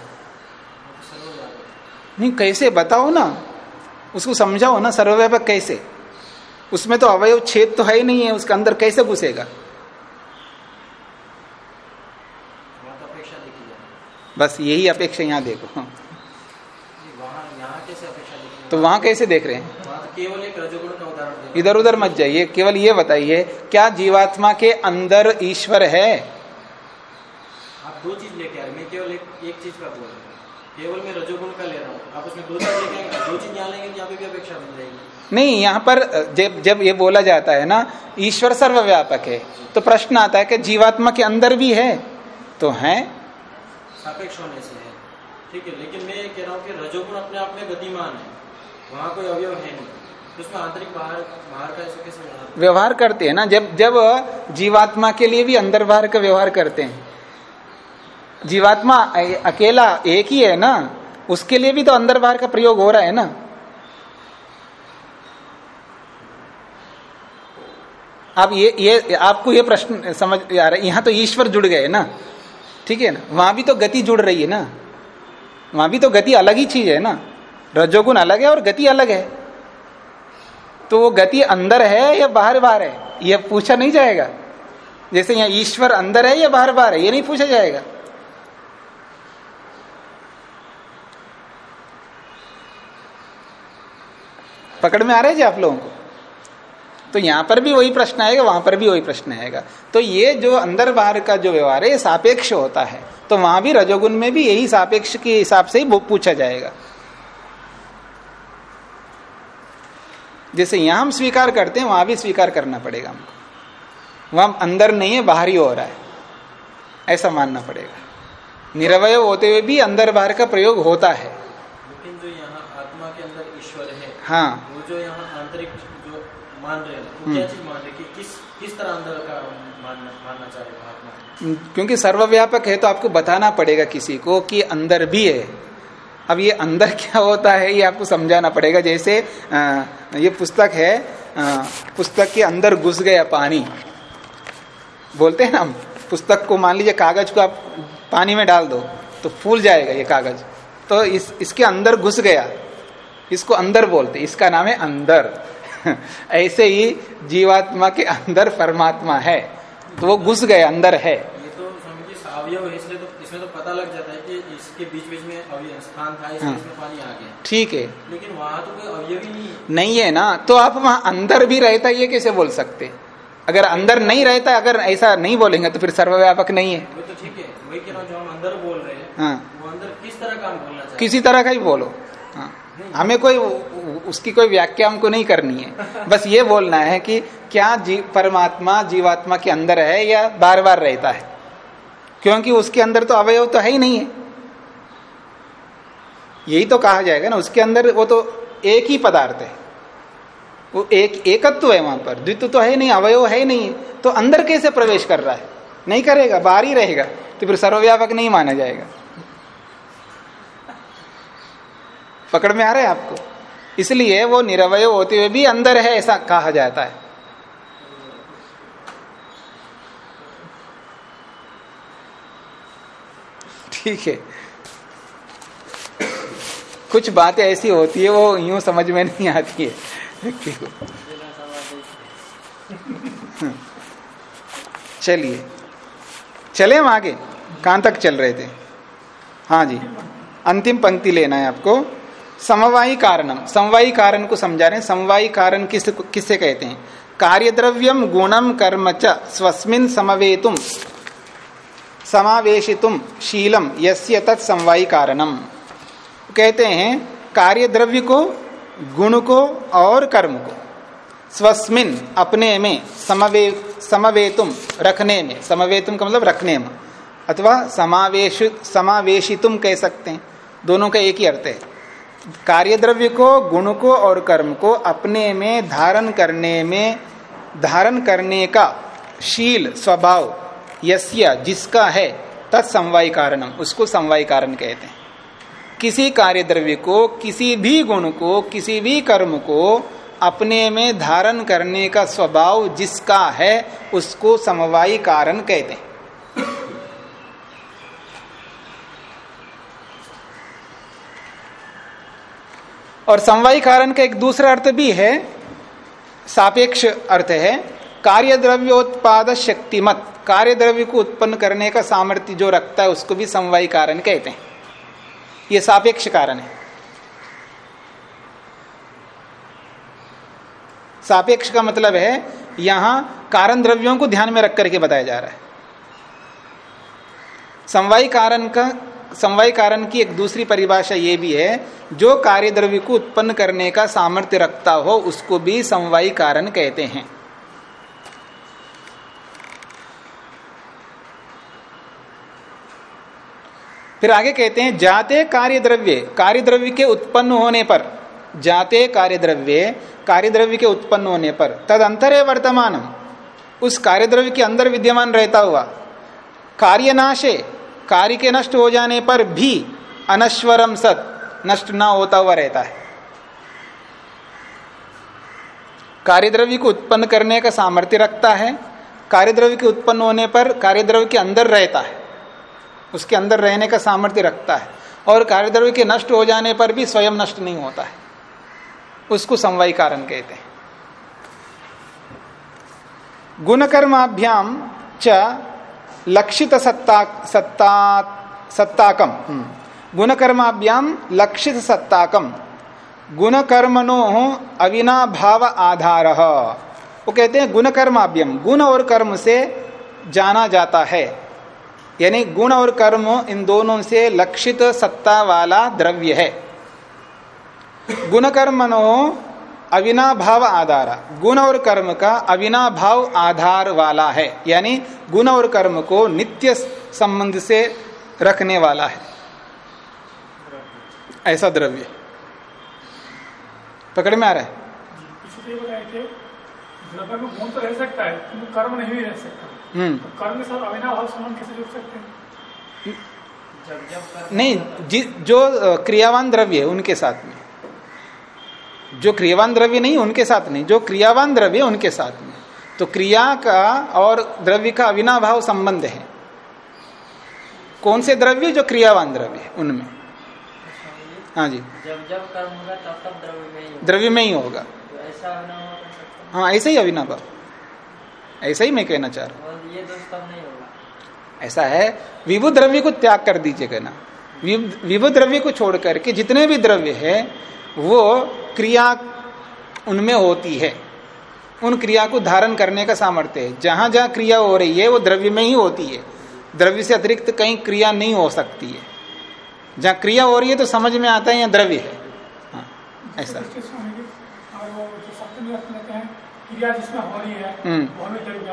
नहीं, कैसे? बताओ ना। उसको समझाओ ना, सर्वव्यापक कैसे? उसमें तो अवयव छेद तो है ही नहीं है, उसके अंदर कैसे घुसेगा? बस यही अपेक्षा यहाँ देखो।
देखी
तो वहाँ कैसे देख रहे हैं?
तो
इधर उधर मत जाइए, केवल ये बताइए, क्या जीवात्मा के अंदर ईश्वर है?
आप दो चीज़ लेके आ रहे मैं केवल एक एक चीज़ का बोल रहा हूँ। केवल मैं रजोगुण का ले रहा हूँ। आप उसमें दो चीज़ लेके आएँगे दो चीज़ यहाँ लेंगे तो यहाँ पे भी अपेक्षा बन जाएगी।
नहीं यहाँ पर जब जब ये बोला जाता है ना ईश्वर सर्वव्यापक है तो प्रश्न आता है कि जीवात्मा के अंदर भी है तो है।
सापेक्ष होने से है। ठीक है लेकिन मैं ये कह रहा हूँ कि रजोगुण अपने आप में गतिमान है। वहाँ कोई अवयव है नहीं। आंतरिक बाहर बाहर का व्यवहार
करते हैं ना जब जब जीवात्मा के लिए भी अंदर बाहर का व्यवहार करते हैं। जीवात्मा अकेला एक ही है ना? उसके लिए भी तो अंदर बाहर का प्रयोग हो रहा है ना? आप ये ये, आपको ये प्रश्न समझ आ रहा है, यहाँ तो ईश्वर जुड़ गए ना? ठीक है ना? वहाँ भी तो गति जुड़ रही है ना? वहाँ भी तो गति अलग ही चीज़ है ना? रजोगुण अलग है और गति अलग है। तो वो गति अंदर है या बाहर बाहर है? ये पूछा नहीं जाएगा। जैसे यहाँ ईश्वर अंदर है या बाहर बाहर है, ये नहीं पूछा जाएगा। पकड़ में आ रहे जी आप लोगों को? तो यहाँ पर भी वही प्रश्न आएगा वहाँ पर भी वही प्रश्न आएगा। तो ये जो अंदर बाहर का जो व्यवहार है ये सापेक्ष होता है। तो वहाँ भी रजोगुण में भी यही सापेक्ष के हिसाब से ही पूछा जाएगा। जैसे यहाँ हम स्वीकार करते हैं वहाँ भी स्वीकार करना पड़ेगा हमको। वहाँ अंदर नहीं है बाहर ही हो रहा है। ऐसा मानना पड़ेगा। निरवय होते हुए भी अंदर बाहर का प्रयोग होता है।
लेकिन जो यहाँ आत्मा के अंदर ईश्वर है
हाँ।
जो यहाँ आंतरिक जो मान रहे हैं
हम्म।
क्या चीज़ मान रहे कि किस किस तरह अंदर का मानना मानना चाह रहे हैं
क्योंकि सर्वव्यापक है तो आपको बताना पड़ेगा किसी को कि अंदर भी है। अब ये अंदर क्या होता है ये आपको समझाना पड़ेगा। जैसे आ, ये पुस्तक है आ, पुस्तक के अंदर घुस गया पानी। बोलते हैं ना हम पुस्तक को मान लीजिए कागज़ को आप पानी में डाल दो तो फूल जाएगा ये कागज़। तो इस इसके अंदर घुस गया। इसको अंदर बोलते इसका नाम है अंदर। ऐसे ही जीवात्मा के अंदर परमात्मा है। तो वो घुस गए अंदर है।
ये तो स्वामी जी अवयव है इसलिए तो इसमें तो पता लग जाता है कि इसके बीच बीच में अवयव स्थान था इसलिए
हाँ।
पानी आ गया।
ठीक है।
लेकिन वहाँ तो कोई अवयव ही नहीं है।
नहीं है ना? तो आप वहाँ अंदर भी रहता ये कैसे बोल सकते? अगर अंदर नहीं रहता अगर ऐसा नहीं बोलेंगे तो फिर सर्वव्यापक नहीं है।
वो तो ठीक है वही कह रहा हूँ जो हम अंदर बोल रहे हैं
हाँ।
वो अंदर किस तरह का हम बोलना चाहिए
किसी तरह का ही बोलो। हमें कोई उसकी कोई व्याख्या हमको नहीं करनी है। बस ये बोलना है कि क्या जी, परमात्मा जीवात्मा के अंदर है या बार बार रहता है? क्योंकि उसके अंदर तो अवयव तो है ही नहीं है। यही तो कहा जाएगा ना, उसके अंदर वो तो एक ही पदार्थ है। वो एक, एकत्व है वहाँ पर, द्वित्व तो है नहीं, अवयव है नहीं है तो अंदर कैसे प्रवेश कर रहा है? नहीं करेगा, बाहर ही रहेगा तो फिर सर्वव्यापक नहीं माना जाएगा। पकड़ में आ रहा है आपको? इसलिए वो निरवय होते हुए भी अंदर है, ऐसा कहा जाता है। ठीक है। कुछ बातें ऐसी होती है, वो यूँ समझ में नहीं आती है। व्यक्ति को चलिए। चले हम आगे? कहाँ तक चल रहे थे? हाँ जी। अंतिम पंक्ति लेना है आपको। समवायी कारणम। समवायी कारण को समझा रहे हैं। समवायी कारण किस, किससे कहते हैं? कार्य द्रव्यम गुणम कर्म च स्वस्मिन समवेतुम। समावेशितुम, शीलम, यस्य तत् समवायी कारणम। कहते हैं कार्य द्रव्य को, गुण को और कर्म को। स्वस्मिन, अपने में, समवे, समवेतुम, रखने में। समवेतुम का मतलब रखने में। अथवा समावेश, समावेशितुम कह सकते हैं। दोनों का एक ही अर्थ है। कार्य द्रव्य को, गुण को और कर्म को अपने में धारण करने में, धारण करने का शील स्वभाव यस्य जिसका है तत्समवाय कारणम, उसको समवाय कारण कहते हैं। किसी कार्य द्रव्य को, किसी भी गुण को, किसी भी कर्म को अपने में धारण करने का स्वभाव जिसका है, उसको समवायी कारण कहते हैं। और समवायी कारण का एक दूसरा अर्थ भी है, सापेक्ष अर्थ है कार्य द्रव्योत्पाद शक्तिमत। कार्य द्रव्य को उत्पन्न करने का सामर्थ्य जो रखता है, उसको भी समवायी कारण कहते हैं। ये सापेक्ष कारण है। सापेक्ष का मतलब है, यहाँ कारण द्रव्यों को ध्यान में रख करके बताया जा रहा है। समवायी कारण का समवाय कारण की एक दूसरी परिभाषा ये भी है, जो कार्य द्रव्य को उत्पन्न करने का सामर्थ्य रखता हो, उसको भी समवायी कारण कहते हैं। फिर आगे कहते हैं, जाते कार्य द्रव्य कार्य द्रव्य के उत्पन्न होने पर, जाते कार्य द्रव्य कार्य द्रव्य के उत्पन्न होने पर तद अंतर है वर्तमान उस कार्य द्रव्य के अंदर विद्यमान रहता हुआ, कार्यनाशे कार्य के नष्ट हो जाने पर भी अनश्वरम सत, नष्ट ना होता हुआ रहता है। कार्यद्रव्य को उत्पन्न करने का सामर्थ्य रखता है, कार्यद्रव्य के उत्पन्न होने पर कार्यद्रव्य के अंदर रहता है, उसके अंदर रहने का सामर्थ्य रखता है और कार्यद्रव्य के नष्ट हो जाने पर भी स्वयं नष्ट नहीं होता है। उसको समवाय कारण कहते हैं। गुणकर्माभ्याम च लक्षित सत्ता सत्ता सत्ताकम। हम्म। गुणकर्माभ्याम लक्षित सत्ताकम। गुणकर्मनो अविनाभाव आधार। वो कहते हैं गुणकर्माभ्यम गुण और कर्म से जाना जाता है। यानी गुण और कर्म इन दोनों से लक्षित सत्ता वाला द्रव्य है। गुण कर्मनो अविनाभाव आधार। गुण और कर्म का अविनाभाव आधार वाला है। यानी गुण और कर्म को नित्य संबंध से रखने वाला है। ऐसा द्रव्य। पकड़ में आ रहा है?
गुण तो रह सकता है कर्म नहीं रह सकता।
हम्म।
तो कर्म के साथ अविनाभाव संबंध कैसे जुड़ सकते हैं?
जब जब कर्म
नहीं जो क्रियावान द्रव्य है उनके साथ में। जो क्रियावान द्रव्य नहीं उनके साथ नहीं। जो क्रियावान द्रव्य है उनके साथ में तो क्रिया का और द्रव्य का अविनाभाव संबंध है। कौन से द्रव्य जो क्रियावान द्रव्य उनमें? हाँ जी।
जब जब कर्म होगा तब तब द्रव्य में ही होगा।
द्रव्य में ही होगा।
तो ऐसा
हाँ ऐसे ही अविनाभाव। ऐसा ही मैं कहना चाह रहा हूँ।
और ये दोष तब नहीं होगा।
ऐसा है विभु द्रव्य को त्याग कर दीजिएगा ना। विभु विभु द्रव्य को छोड़ करके जितने भी द्रव्य है वो क्रिया उनमें होती है। उन क्रिया को धारण करने का सामर्थ्य है। जहाँ जहाँ क्रिया हो रही है वो द्रव्य में ही होती है। द्रव्य से अतिरिक्त कहीं क्रिया नहीं हो सकती है। जहाँ क्रिया हो रही है तो समझ में आता है यहाँ द्रव्य है। हाँ, ऐसा।
लेते हैं क्रिया जिसमें हो रही है
हम्म।
वो हमें द्रव्य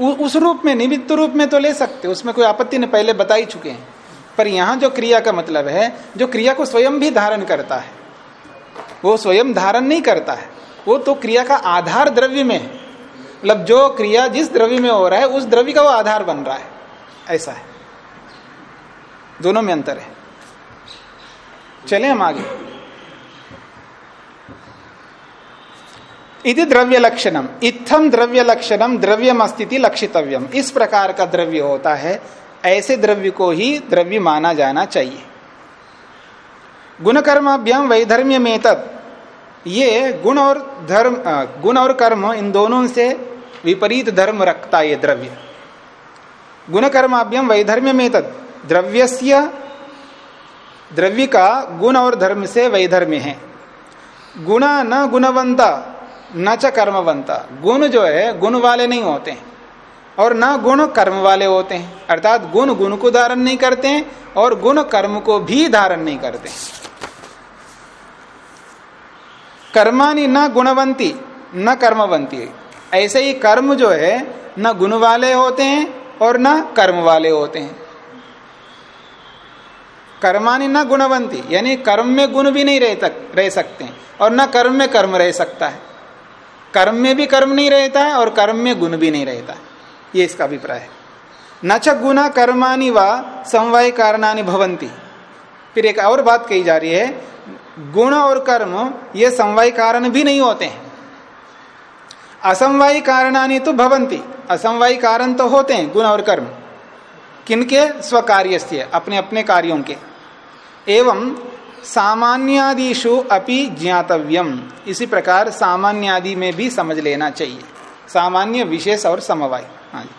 उस रूप में निमित्त रूप में तो ले सकते उसमें कोई आपत्ति नहीं पहले बता ही चुके हैं। पर यहाँ जो क्रिया का मतलब है, जो क्रिया को स्वयं भी धारण करता है, वो स्वयं धारण नहीं करता है, वो तो क्रिया का आधार द्रव्य में है। मतलब जो क्रिया जिस द्रव्य में हो रहा है, उस द्रव्य का वो आधार बन रहा है। ऐसा है। दोनों में अंतर है। चले हम आगे। इति द्रव्य लक्षणम। इत्थम द्रव्य लक्षणम द्रव्यम अस्थिति लक्षितव्यम। इस प्रकार का द्रव्य होता है ऐसे द्रव्य को ही द्रव्य माना जाना चाहिए। गुणकर्माभ्याम वैधर्म्य में तत् ये गुण और धर्म गुण और कर्म इन दोनों से विपरीत धर्म रखता ये द्रव्य। गुण कर्माभ्यम वैधर्म्य में तद द्रव्य द्रव्य का गुण और धर्म से वैधर्म्य है। गुणा न गुणवंता, न च कर्मवंता। गुण जो है, गुण वाले नहीं होते हैं। और न गुण कर्म वाले होते हैं। अर्थात गुण गुण को धारण नहीं करते हैं और गुण कर्म को भी धारण नहीं करते कर्मानी न गुणवंती न कर्मवंती। ऐसे ही कर्म जो है न गुण वाले होते हैं और न कर्म वाले होते हैं। कर्मानी न गुणवंती यानी कर्म में गुण भी नहीं रह, तक, रह सकते हैं और न कर्म में कर्म रह सकता है। कर्म में भी कर्म नहीं रहता है और कर्म में गुण भी नहीं रहता ये इसका अभिप्राय है। न च गुना कर्माणी व समवाय कारणानि भवंती फिर एक और बात कही जा रही है, गुण और कर्म ये समवाय कारण भी नहीं होते हैं। असमवायी कारणानी तो भवंती असमवायी कारण तो होते हैं, गुण और कर्म। किनके? स्वकार्य से अपने अपने कार्यों के। एवं सामान्यादिशु अपि ज्ञातव्यम। इसी प्रकार सामान्यादि में भी समझ लेना चाहिए। सामान्य, विशेष और समवाय। हाँ जी।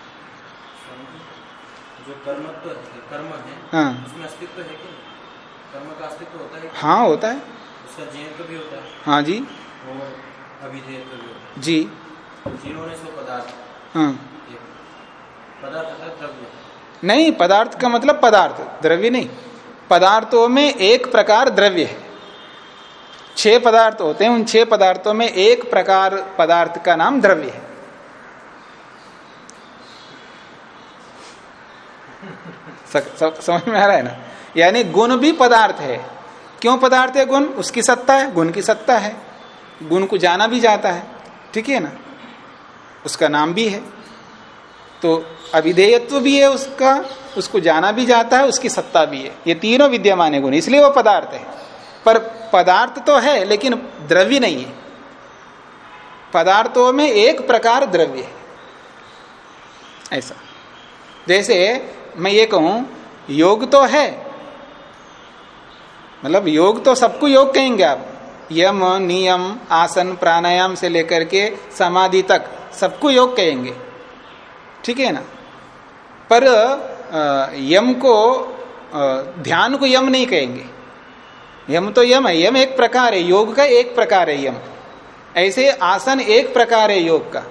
जो कर्म तो कर्म है
हाँ।
उसमें अस्तित्व है कर्म का अस्तित्व होता है
हाँ होता है।
उसका जयंत भी होता है।
हाँ जी।
और भी होता है।
जी।
जिन्होंने सो पदार्थ।
हाँ।
पदार्थ द्रव्य।
नहीं पदार्थ का मतलब पदार्थ द्रव्य नहीं। पदार्थों में एक प्रकार द्रव्य है। छह पदार्थ होते हैं उन छह पदार्थों में एक प्रकार पदार्थ का नाम द्रव्य है स- स- समझ में आ रहा है ना? यानी गुण भी पदार्थ है। क्यों पदार्थ है गुण? उसकी सत्ता है, गुण की सत्ता है। गुण को जाना भी जाता है। ठीक है ना? उसका नाम भी है। तो अविधेयत्व भी है उसका, उसको जाना भी जाता है, उसकी सत्ता भी है। ये तीनों विद्यमान है गुण, इसलिए वो पदार्थ है। पर पदार्थ तो है, लेकिन द्रव्य नहीं है। पदार्थों में एक प्रकार द्रव्य है। ऐसा। जैसे मैं ये कहूँ, योग तो है। मतलब योग तो सबको योग कहेंगे आप। यम, नियम, आसन, प्राणायाम से लेकर के समाधि तक सबको योग कहेंगे। ठीक है ना? पर यम को ध्यान को यम नहीं कहेंगे। यम तो यम है, यम एक प्रकार है, योग का एक प्रकार है यम। ऐसे आसन एक प्रकार है योग का।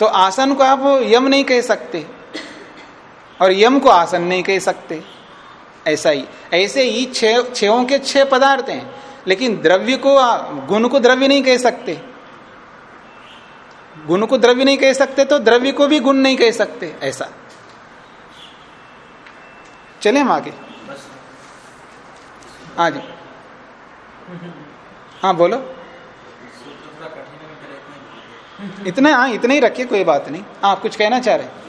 तो आसन को आप यम नहीं कह सकते। और यम को आसन नहीं कह सकते। ऐसा ही। ऐसे ही छयों के छह पदार्थ हैं, लेकिन द्रव्य को गुण को द्रव्य नहीं कह सकते। गुण को द्रव्य नहीं कह सकते तो द्रव्य को भी गुण नहीं कह सकते। ऐसा। चले हम आगे।
बस
हाँ हाँ बोलो।
है इतना
इतना हाँ इतना ही रखिए, कोई बात नहीं। आप कुछ कहना चाह रहे हैं?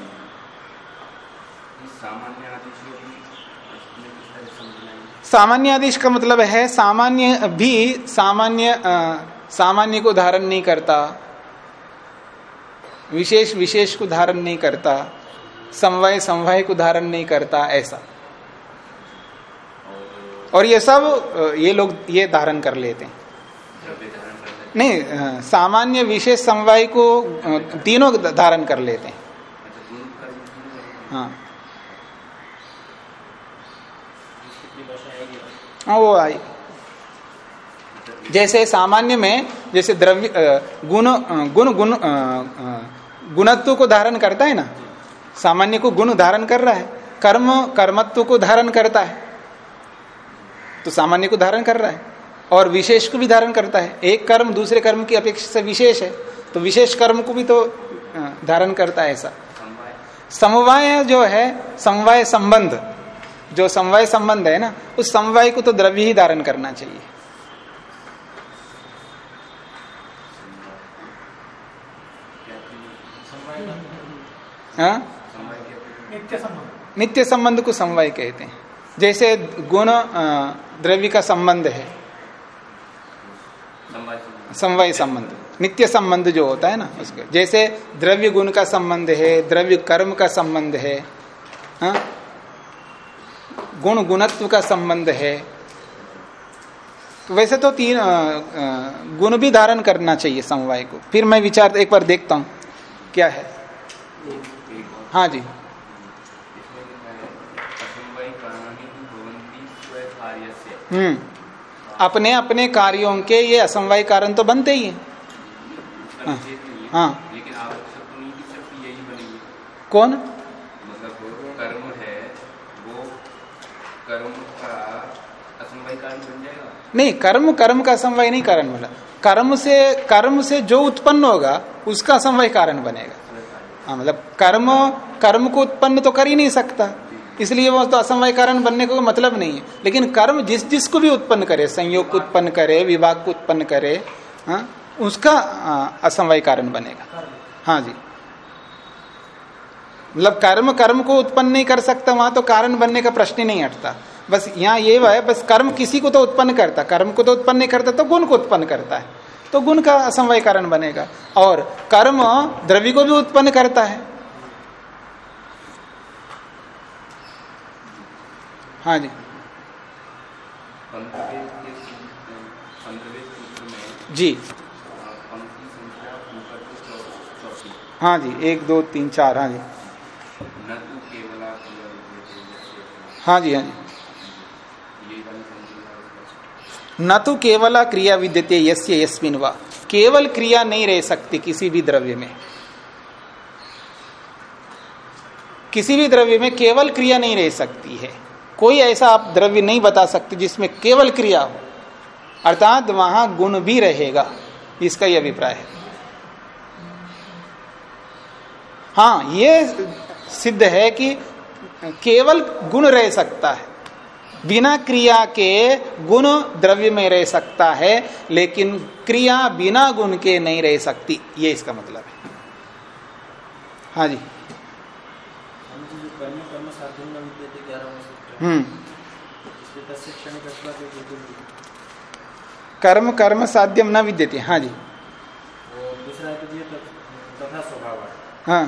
सामान्य आदेशों की
मतलब है सामान्य भी सामान्य अ, सामान्य को धारण नहीं करता। विशेष विशेष को धारण नहीं करता। समवाय समवाय को धारण नहीं करता ऐसा। और ये सब ये लोग ये धारण कर लेते हैं। नहीं सामान्य विशेष समवाय को तीनों धारण कर लेते हैं।
अच्छा
हाँ
कितनी भाषा आएगी
हाँ वो आई। जैसे सामान्य में, जैसे द्रव्य गुण गुण गुण गुणत्व को धारण करता है ना? सामान्य को गुण धारण कर रहा है, कर्म, कर्मत्व को धारण करता है। तो सामान्य को धारण कर रहा है, और विशेष को भी धारण करता है। एक कर्म दूसरे कर्म की अपेक्षा से विशेष है तो विशेष कर्म को भी तो धारण करता है ऐसा।
समवाय
जो है, समवाय संबंध। जो समवाय संबंध है ना, उस समवाय को तो द्रव्य ही धारण करना चाहिए। हाँ?
नित्य संबंध
को समवाय कहते हैं। जैसे गुण द्रव्य का संबंध है। समवाय संबंध। नित्य संबंध जो होता है ना, उसके। जैसे द्रव्य गुण का संबंध है, द्रव्य कर्म का संबंध है हाँ? गुण गुणत्व का संबंध है। तो वैसे तो तीन अ, अ, गुण भी धारण करना चाहिए समवाय को। फिर मैं विचार एक बार देखता हूँ क्या है। हाँ जी। हम्म। अपने अपने कार्यों के ये असमवाय कारण तो बनते ही हैं।
है।
हाँ।
लेकिन
कौन
मतलब कर्म है वो का
नहीं कर्म कर्म का समवाय नहीं कारण बना कर्म से कर्म से जो उत्पन्न होगा उसका समवाय कारण बनेगा। हाँ मतलब कर्म कर्म को उत्पन्न तो कर ही नहीं सकता। इसलिए वो तो असमवाय कारण बनने का मतलब नहीं है। लेकिन कर्म जिस जिसको भी उत्पन्न करे संयोग को उत्पन्न करे विभाग को उत्पन्न करे हाँ उसका हाँ, असमवाय कारण बनेगा। हाँ जी। मतलब कर्म कर्म को उत्पन्न नहीं कर सकता, वहाँ तो कारण बनने का प्रश्न ही नहीं हटता। बस यहाँ ये है, बस कर्म किसी को तो उत्पन्न करता, कर्म को तो उत्पन्न नहीं करता तो गुण को उत्पन्न करता है। तो गुण का असमवाय कारण बनेगा। और कर्म द्रव्य को भी उत्पन्न करता है। हाँ जी। जी। हाँ जी, एक, दो, तीन, चार हाँ जी
न तो केवला क्रिया विद्यते
हाँ जी हाँ जी। न तो केवला क्रिया विद्यते यस्य यस्मिन वा। केवल क्रिया नहीं रह सकती किसी भी द्रव्य में। किसी भी द्रव्य में केवल क्रिया नहीं रह सकती है। कोई ऐसा आप द्रव्य नहीं बता सकते जिसमें केवल क्रिया हो। अर्थात वहाँ गुण भी रहेगा, इसका यह अभिप्राय है। हाँ ये सिद्ध है कि केवल गुण रह सकता है। बिना क्रिया के गुण द्रव्य में रह सकता है लेकिन क्रिया बिना गुण के नहीं रह सकती। ये इसका मतलब है। हाँ जी। हम्म। कर्म कर्म साध्यम न विद्यते हाँ जी।
दूसरा हेतु दिए तथा स्वभाव
हाँ।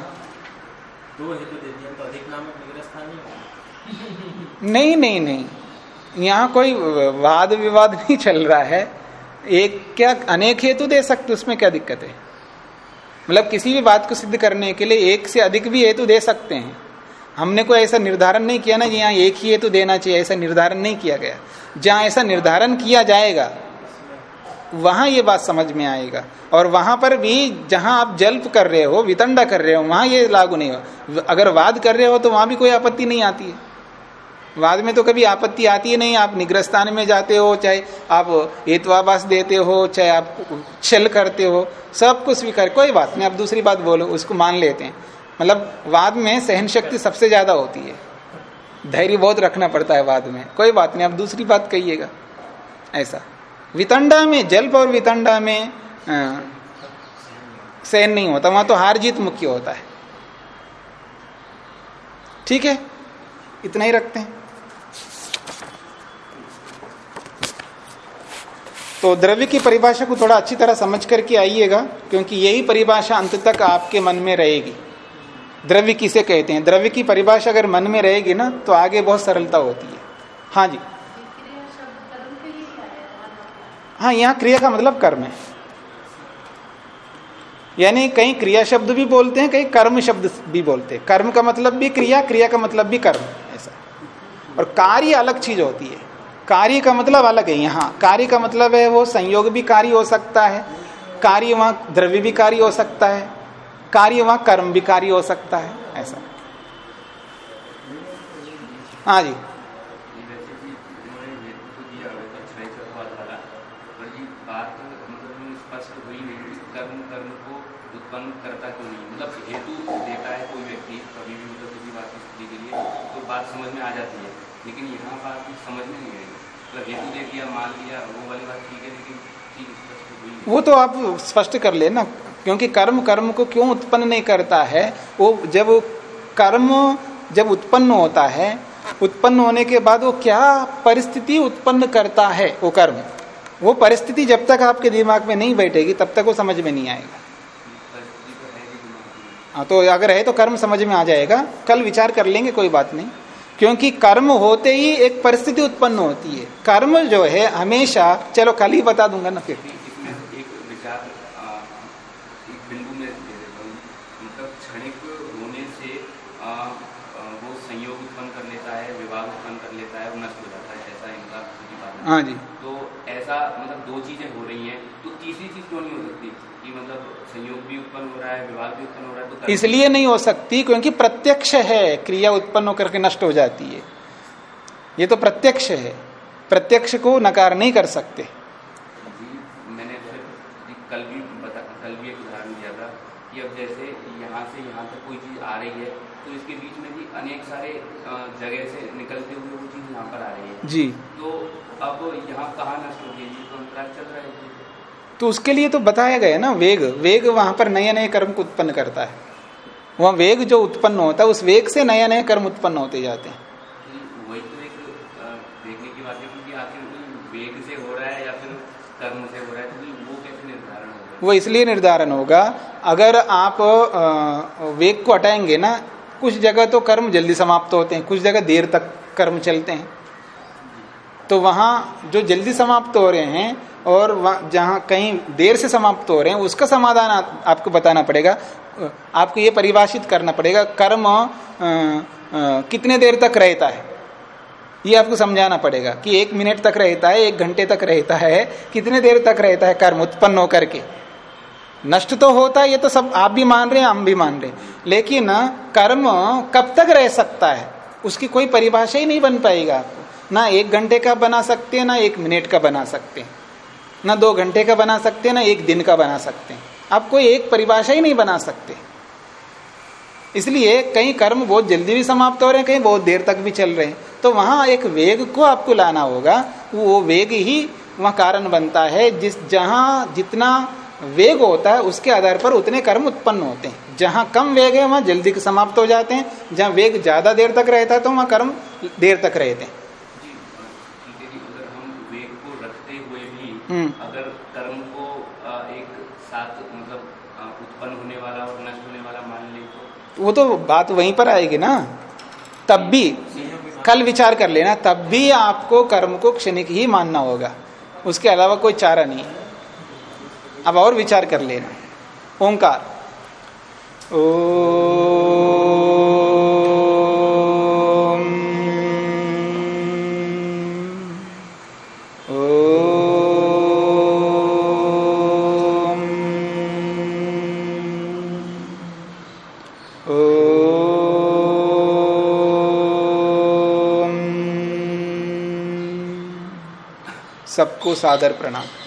दो हेतु दे दिए तो अधिक नामक निग्रस्थान नहीं होगा
नहीं नहीं नहीं। यहाँ कोई वाद विवाद नहीं चल रहा है। एक क्या, अनेक हेतु दे सकते, उसमें क्या दिक्कत है? मतलब किसी भी बात को सिद्ध करने के लिए एक से अधिक भी हेतु दे सकते हैं। हमने कोई ऐसा निर्धारण नहीं किया ना कि यहाँ एक ही हेतु देना चाहिए, ऐसा निर्धारण नहीं किया गया। जहाँ ऐसा निर्धारण किया जाएगा, वहाँ ये बात समझ में आएगा। और वहाँ पर भी जहाँ आप जल्प कर रहे हो, वितंडा कर रहे हो, वहाँ ये लागू नहीं हो। अगर वाद कर रहे हो तो वहाँ भी कोई आपत्ति नहीं आती है। वाद में तो कभी आपत्ति आती ही नहीं आप निग्रस्थान में जाते हो चाहे आप हेतवाभास देते हो चाहे आप छल करते हो सब कुछ स्वीकार कोई बात नहीं आप दूसरी बात बोलो उसको मान लेते हैं। मतलब वाद में सहन शक्ति सबसे ज़्यादा होती है। धैर्य बहुत रखना पड़ता है वाद में कोई बात नहीं आप दूसरी बात कहिएगा ऐसा। वितंडा में जल्प और वितंडा में अ, सहन नहीं होता वहाँ तो हार जीत मुख्य होता है। ठीक है? इतना ही रखते हैं। तो द्रव्य की परिभाषा को थोड़ा अच्छी तरह समझ करके आइएगा, क्योंकि यही परिभाषा अंत तक आपके मन में रहेगी। द्रव्य किसे कहते हैं? द्रव्य की परिभाषा अगर मन में रहेगी ना तो आगे बहुत सरलता होती है। हाँ जी।
हाँ
यहाँ क्रिया का मतलब कर्म है। यानी कहीं क्रिया शब्द भी बोलते हैं, कहीं कर्म शब्द भी बोलते हैं। कर्म का मतलब भी क्रिया क्रिया का मतलब भी कर्म, ऐसा। और कार्य अलग चीज़ होती है। कार्य का मतलब अलग है यहाँ। कार्य का मतलब है वो संयोग भी कार्य हो सकता है, कार्य वहाँ द्रव्य भी कार्य हो सकता है, कार्य वहाँ कर्म भी कार्य हो सकता है, ऐसा। हाँ जी
ये वैसे भी उन्होंने हेतु तो दिया हुआ था छह चतुर्थ वाला पर ये बात मतलब में स्पष्ट हुई नहीं कि कर्म कर्म को उत्पन्न करता क्यों नहीं मतलब हेतु देता है कोई व्यक्ति कभी भी मतलब किसी बात की स्थिति के लिए तो बात समझ में आ जाती है लेकिन यहाँ बात समझ में नहीं आई मतलब हेतु दे दिया मान लिया वो वाली बात ठीक है लेकिन चीज़ स्पष्ट हुई नहीं।
वो तो आप स्पष्ट कर लेना, क्योंकि कर्म कर्म को क्यों उत्पन्न नहीं करता है? वो जब कर्म जब उत्पन्न होता है, उत्पन्न होने के बाद वो क्या परिस्थिति उत्पन्न करता है वो कर्म? वो परिस्थिति जब तक आपके दिमाग में नहीं बैठेगी, तब तक वो समझ में नहीं आएगा।
हाँ
तो अगर है तो कर्म समझ में आ जाएगा। कल विचार कर लेंगे, कोई बात नहीं। क्योंकि कर्म होते ही एक परिस्थिति उत्पन्न होती है। कर्म जो है, हमेशा, चलो कल ही बता दूँगा ना फिर
भी इसमें एक विचार आ, एक बिंदु में दे देता हूँ मतलब क्षणिक होने से आ, आ, वो संयोग उत्पन्न कर लेता है विवाह उत्पन्न कर लेता है और नष्ट हो जाता है ऐसा इनका प्रतिपादन है।
जी।
तो ऐसा मतलब दो चीज़ें हो रही हैं तो तीसरी चीज़ क्यों नहीं हो सकती? कि मतलब संयोग भी उत्पन्न हो रहा है विवाह भी उत्पन्न हो रहा है तो
इसलिए नहीं हो सकती क्योंकि प्रत्यक्ष है क्रिया उत्पन्न होकर के नष्ट हो जाती है। ये तो प्रत्यक्ष है। प्रत्यक्ष को नकार नहीं कर सकते।
जी मैंने फिर जी कल भी बता कल भी एक उदाहरण दिया था कि अब जैसे यहाँ से यहाँ तक कोई चीज़ आ रही है तो इसके बीच में भी अनेक सारे जगह से निकलते हुए वो चीज़ यहाँ पर आ रही है।
जी।
तो अब यहाँ कहाँ नष्ट तो अंतराल चल रहा है
तो उसके लिए तो बताया गया ना वेग। वेग वहाँ पर नए नए कर्म को उत्पन्न करता है। वह वेग जो उत्पन्न होता है उस वेग से नए नए कर्म उत्पन्न होते जाते हैं।
कि वही तो एक अ, देखने की बात है क्योंकि आखिर वो वेग से हो रहा है या फिर कर्म से हो रहा है तो फिर वो कैसे निर्धारण होगा?
वो इसलिए निर्धारण होगा अगर आप वेग को हटाएँगे ना कुछ जगह तो कर्म जल्दी समाप्त होते हैं कुछ जगह देर तक कर्म चलते हैं। तो वहाँ जो जल्दी समाप्त हो रहे हैं और जहाँ कहीं देर से समाप्त हो रहे हैं उसका समाधान आप, आपको बताना पड़ेगा। आपको ये परिभाषित करना पड़ेगा कर्म अ, अ, कितने देर तक रहता है? ये आपको समझाना पड़ेगा कि एक मिनट तक रहता है एक घंटे तक रहता है कितने देर तक रहता है कर्म उत्पन्न होकर के? नष्ट तो होता है ये तो सब आप भी मान रहे हैं हम भी मान रहे हैं। लेकिन कर्म कब तक रह सकता है? उसकी कोई परिभाषा ही नहीं बन पाएगा। आपको ना एक घंटे का बना सकते हैं, ना एक मिनट का बना सकते हैं। ना दो घंटे का बना सकते हैं, ना एक दिन का बना सकते हैं। आप कोई एक परिभाषा ही नहीं बना सकते। इसलिए कई कर्म बहुत जल्दी भी समाप्त हो रहे हैं, कहीं बहुत देर तक भी चल रहे हैं। तो वहाँ एक वेग को आपको लाना होगा, वो वेग ही वह कारण बनता है। जिस जहाँ जितना वेग होता है, उसके आधार पर उतने कर्म उत्पन्न होते हैं। जहाँ कम वेग है, वहाँ जल्दी समाप्त हो जाते हैं। जहाँ वेग ज़्यादा देर तक रहता है तो वहाँ कर्म देर तक रहते हैं
जी अगर हम वेग को रखते हुए भी
हम्म।
अगर कर्म को एक साथ मतलब उत्पन्न होने वाला और नष्ट होने वाला मान ले तो?
वो तो बात वहीं पर आएगी ना। तब भी कल विचार कर लेना तब भी आपको कर्म को क्षणिक ही मानना होगा। उसके अलावा कोई चारा नहीं। अब और विचार कर लेना। ओंकार। ओम सबको सादर प्रणाम।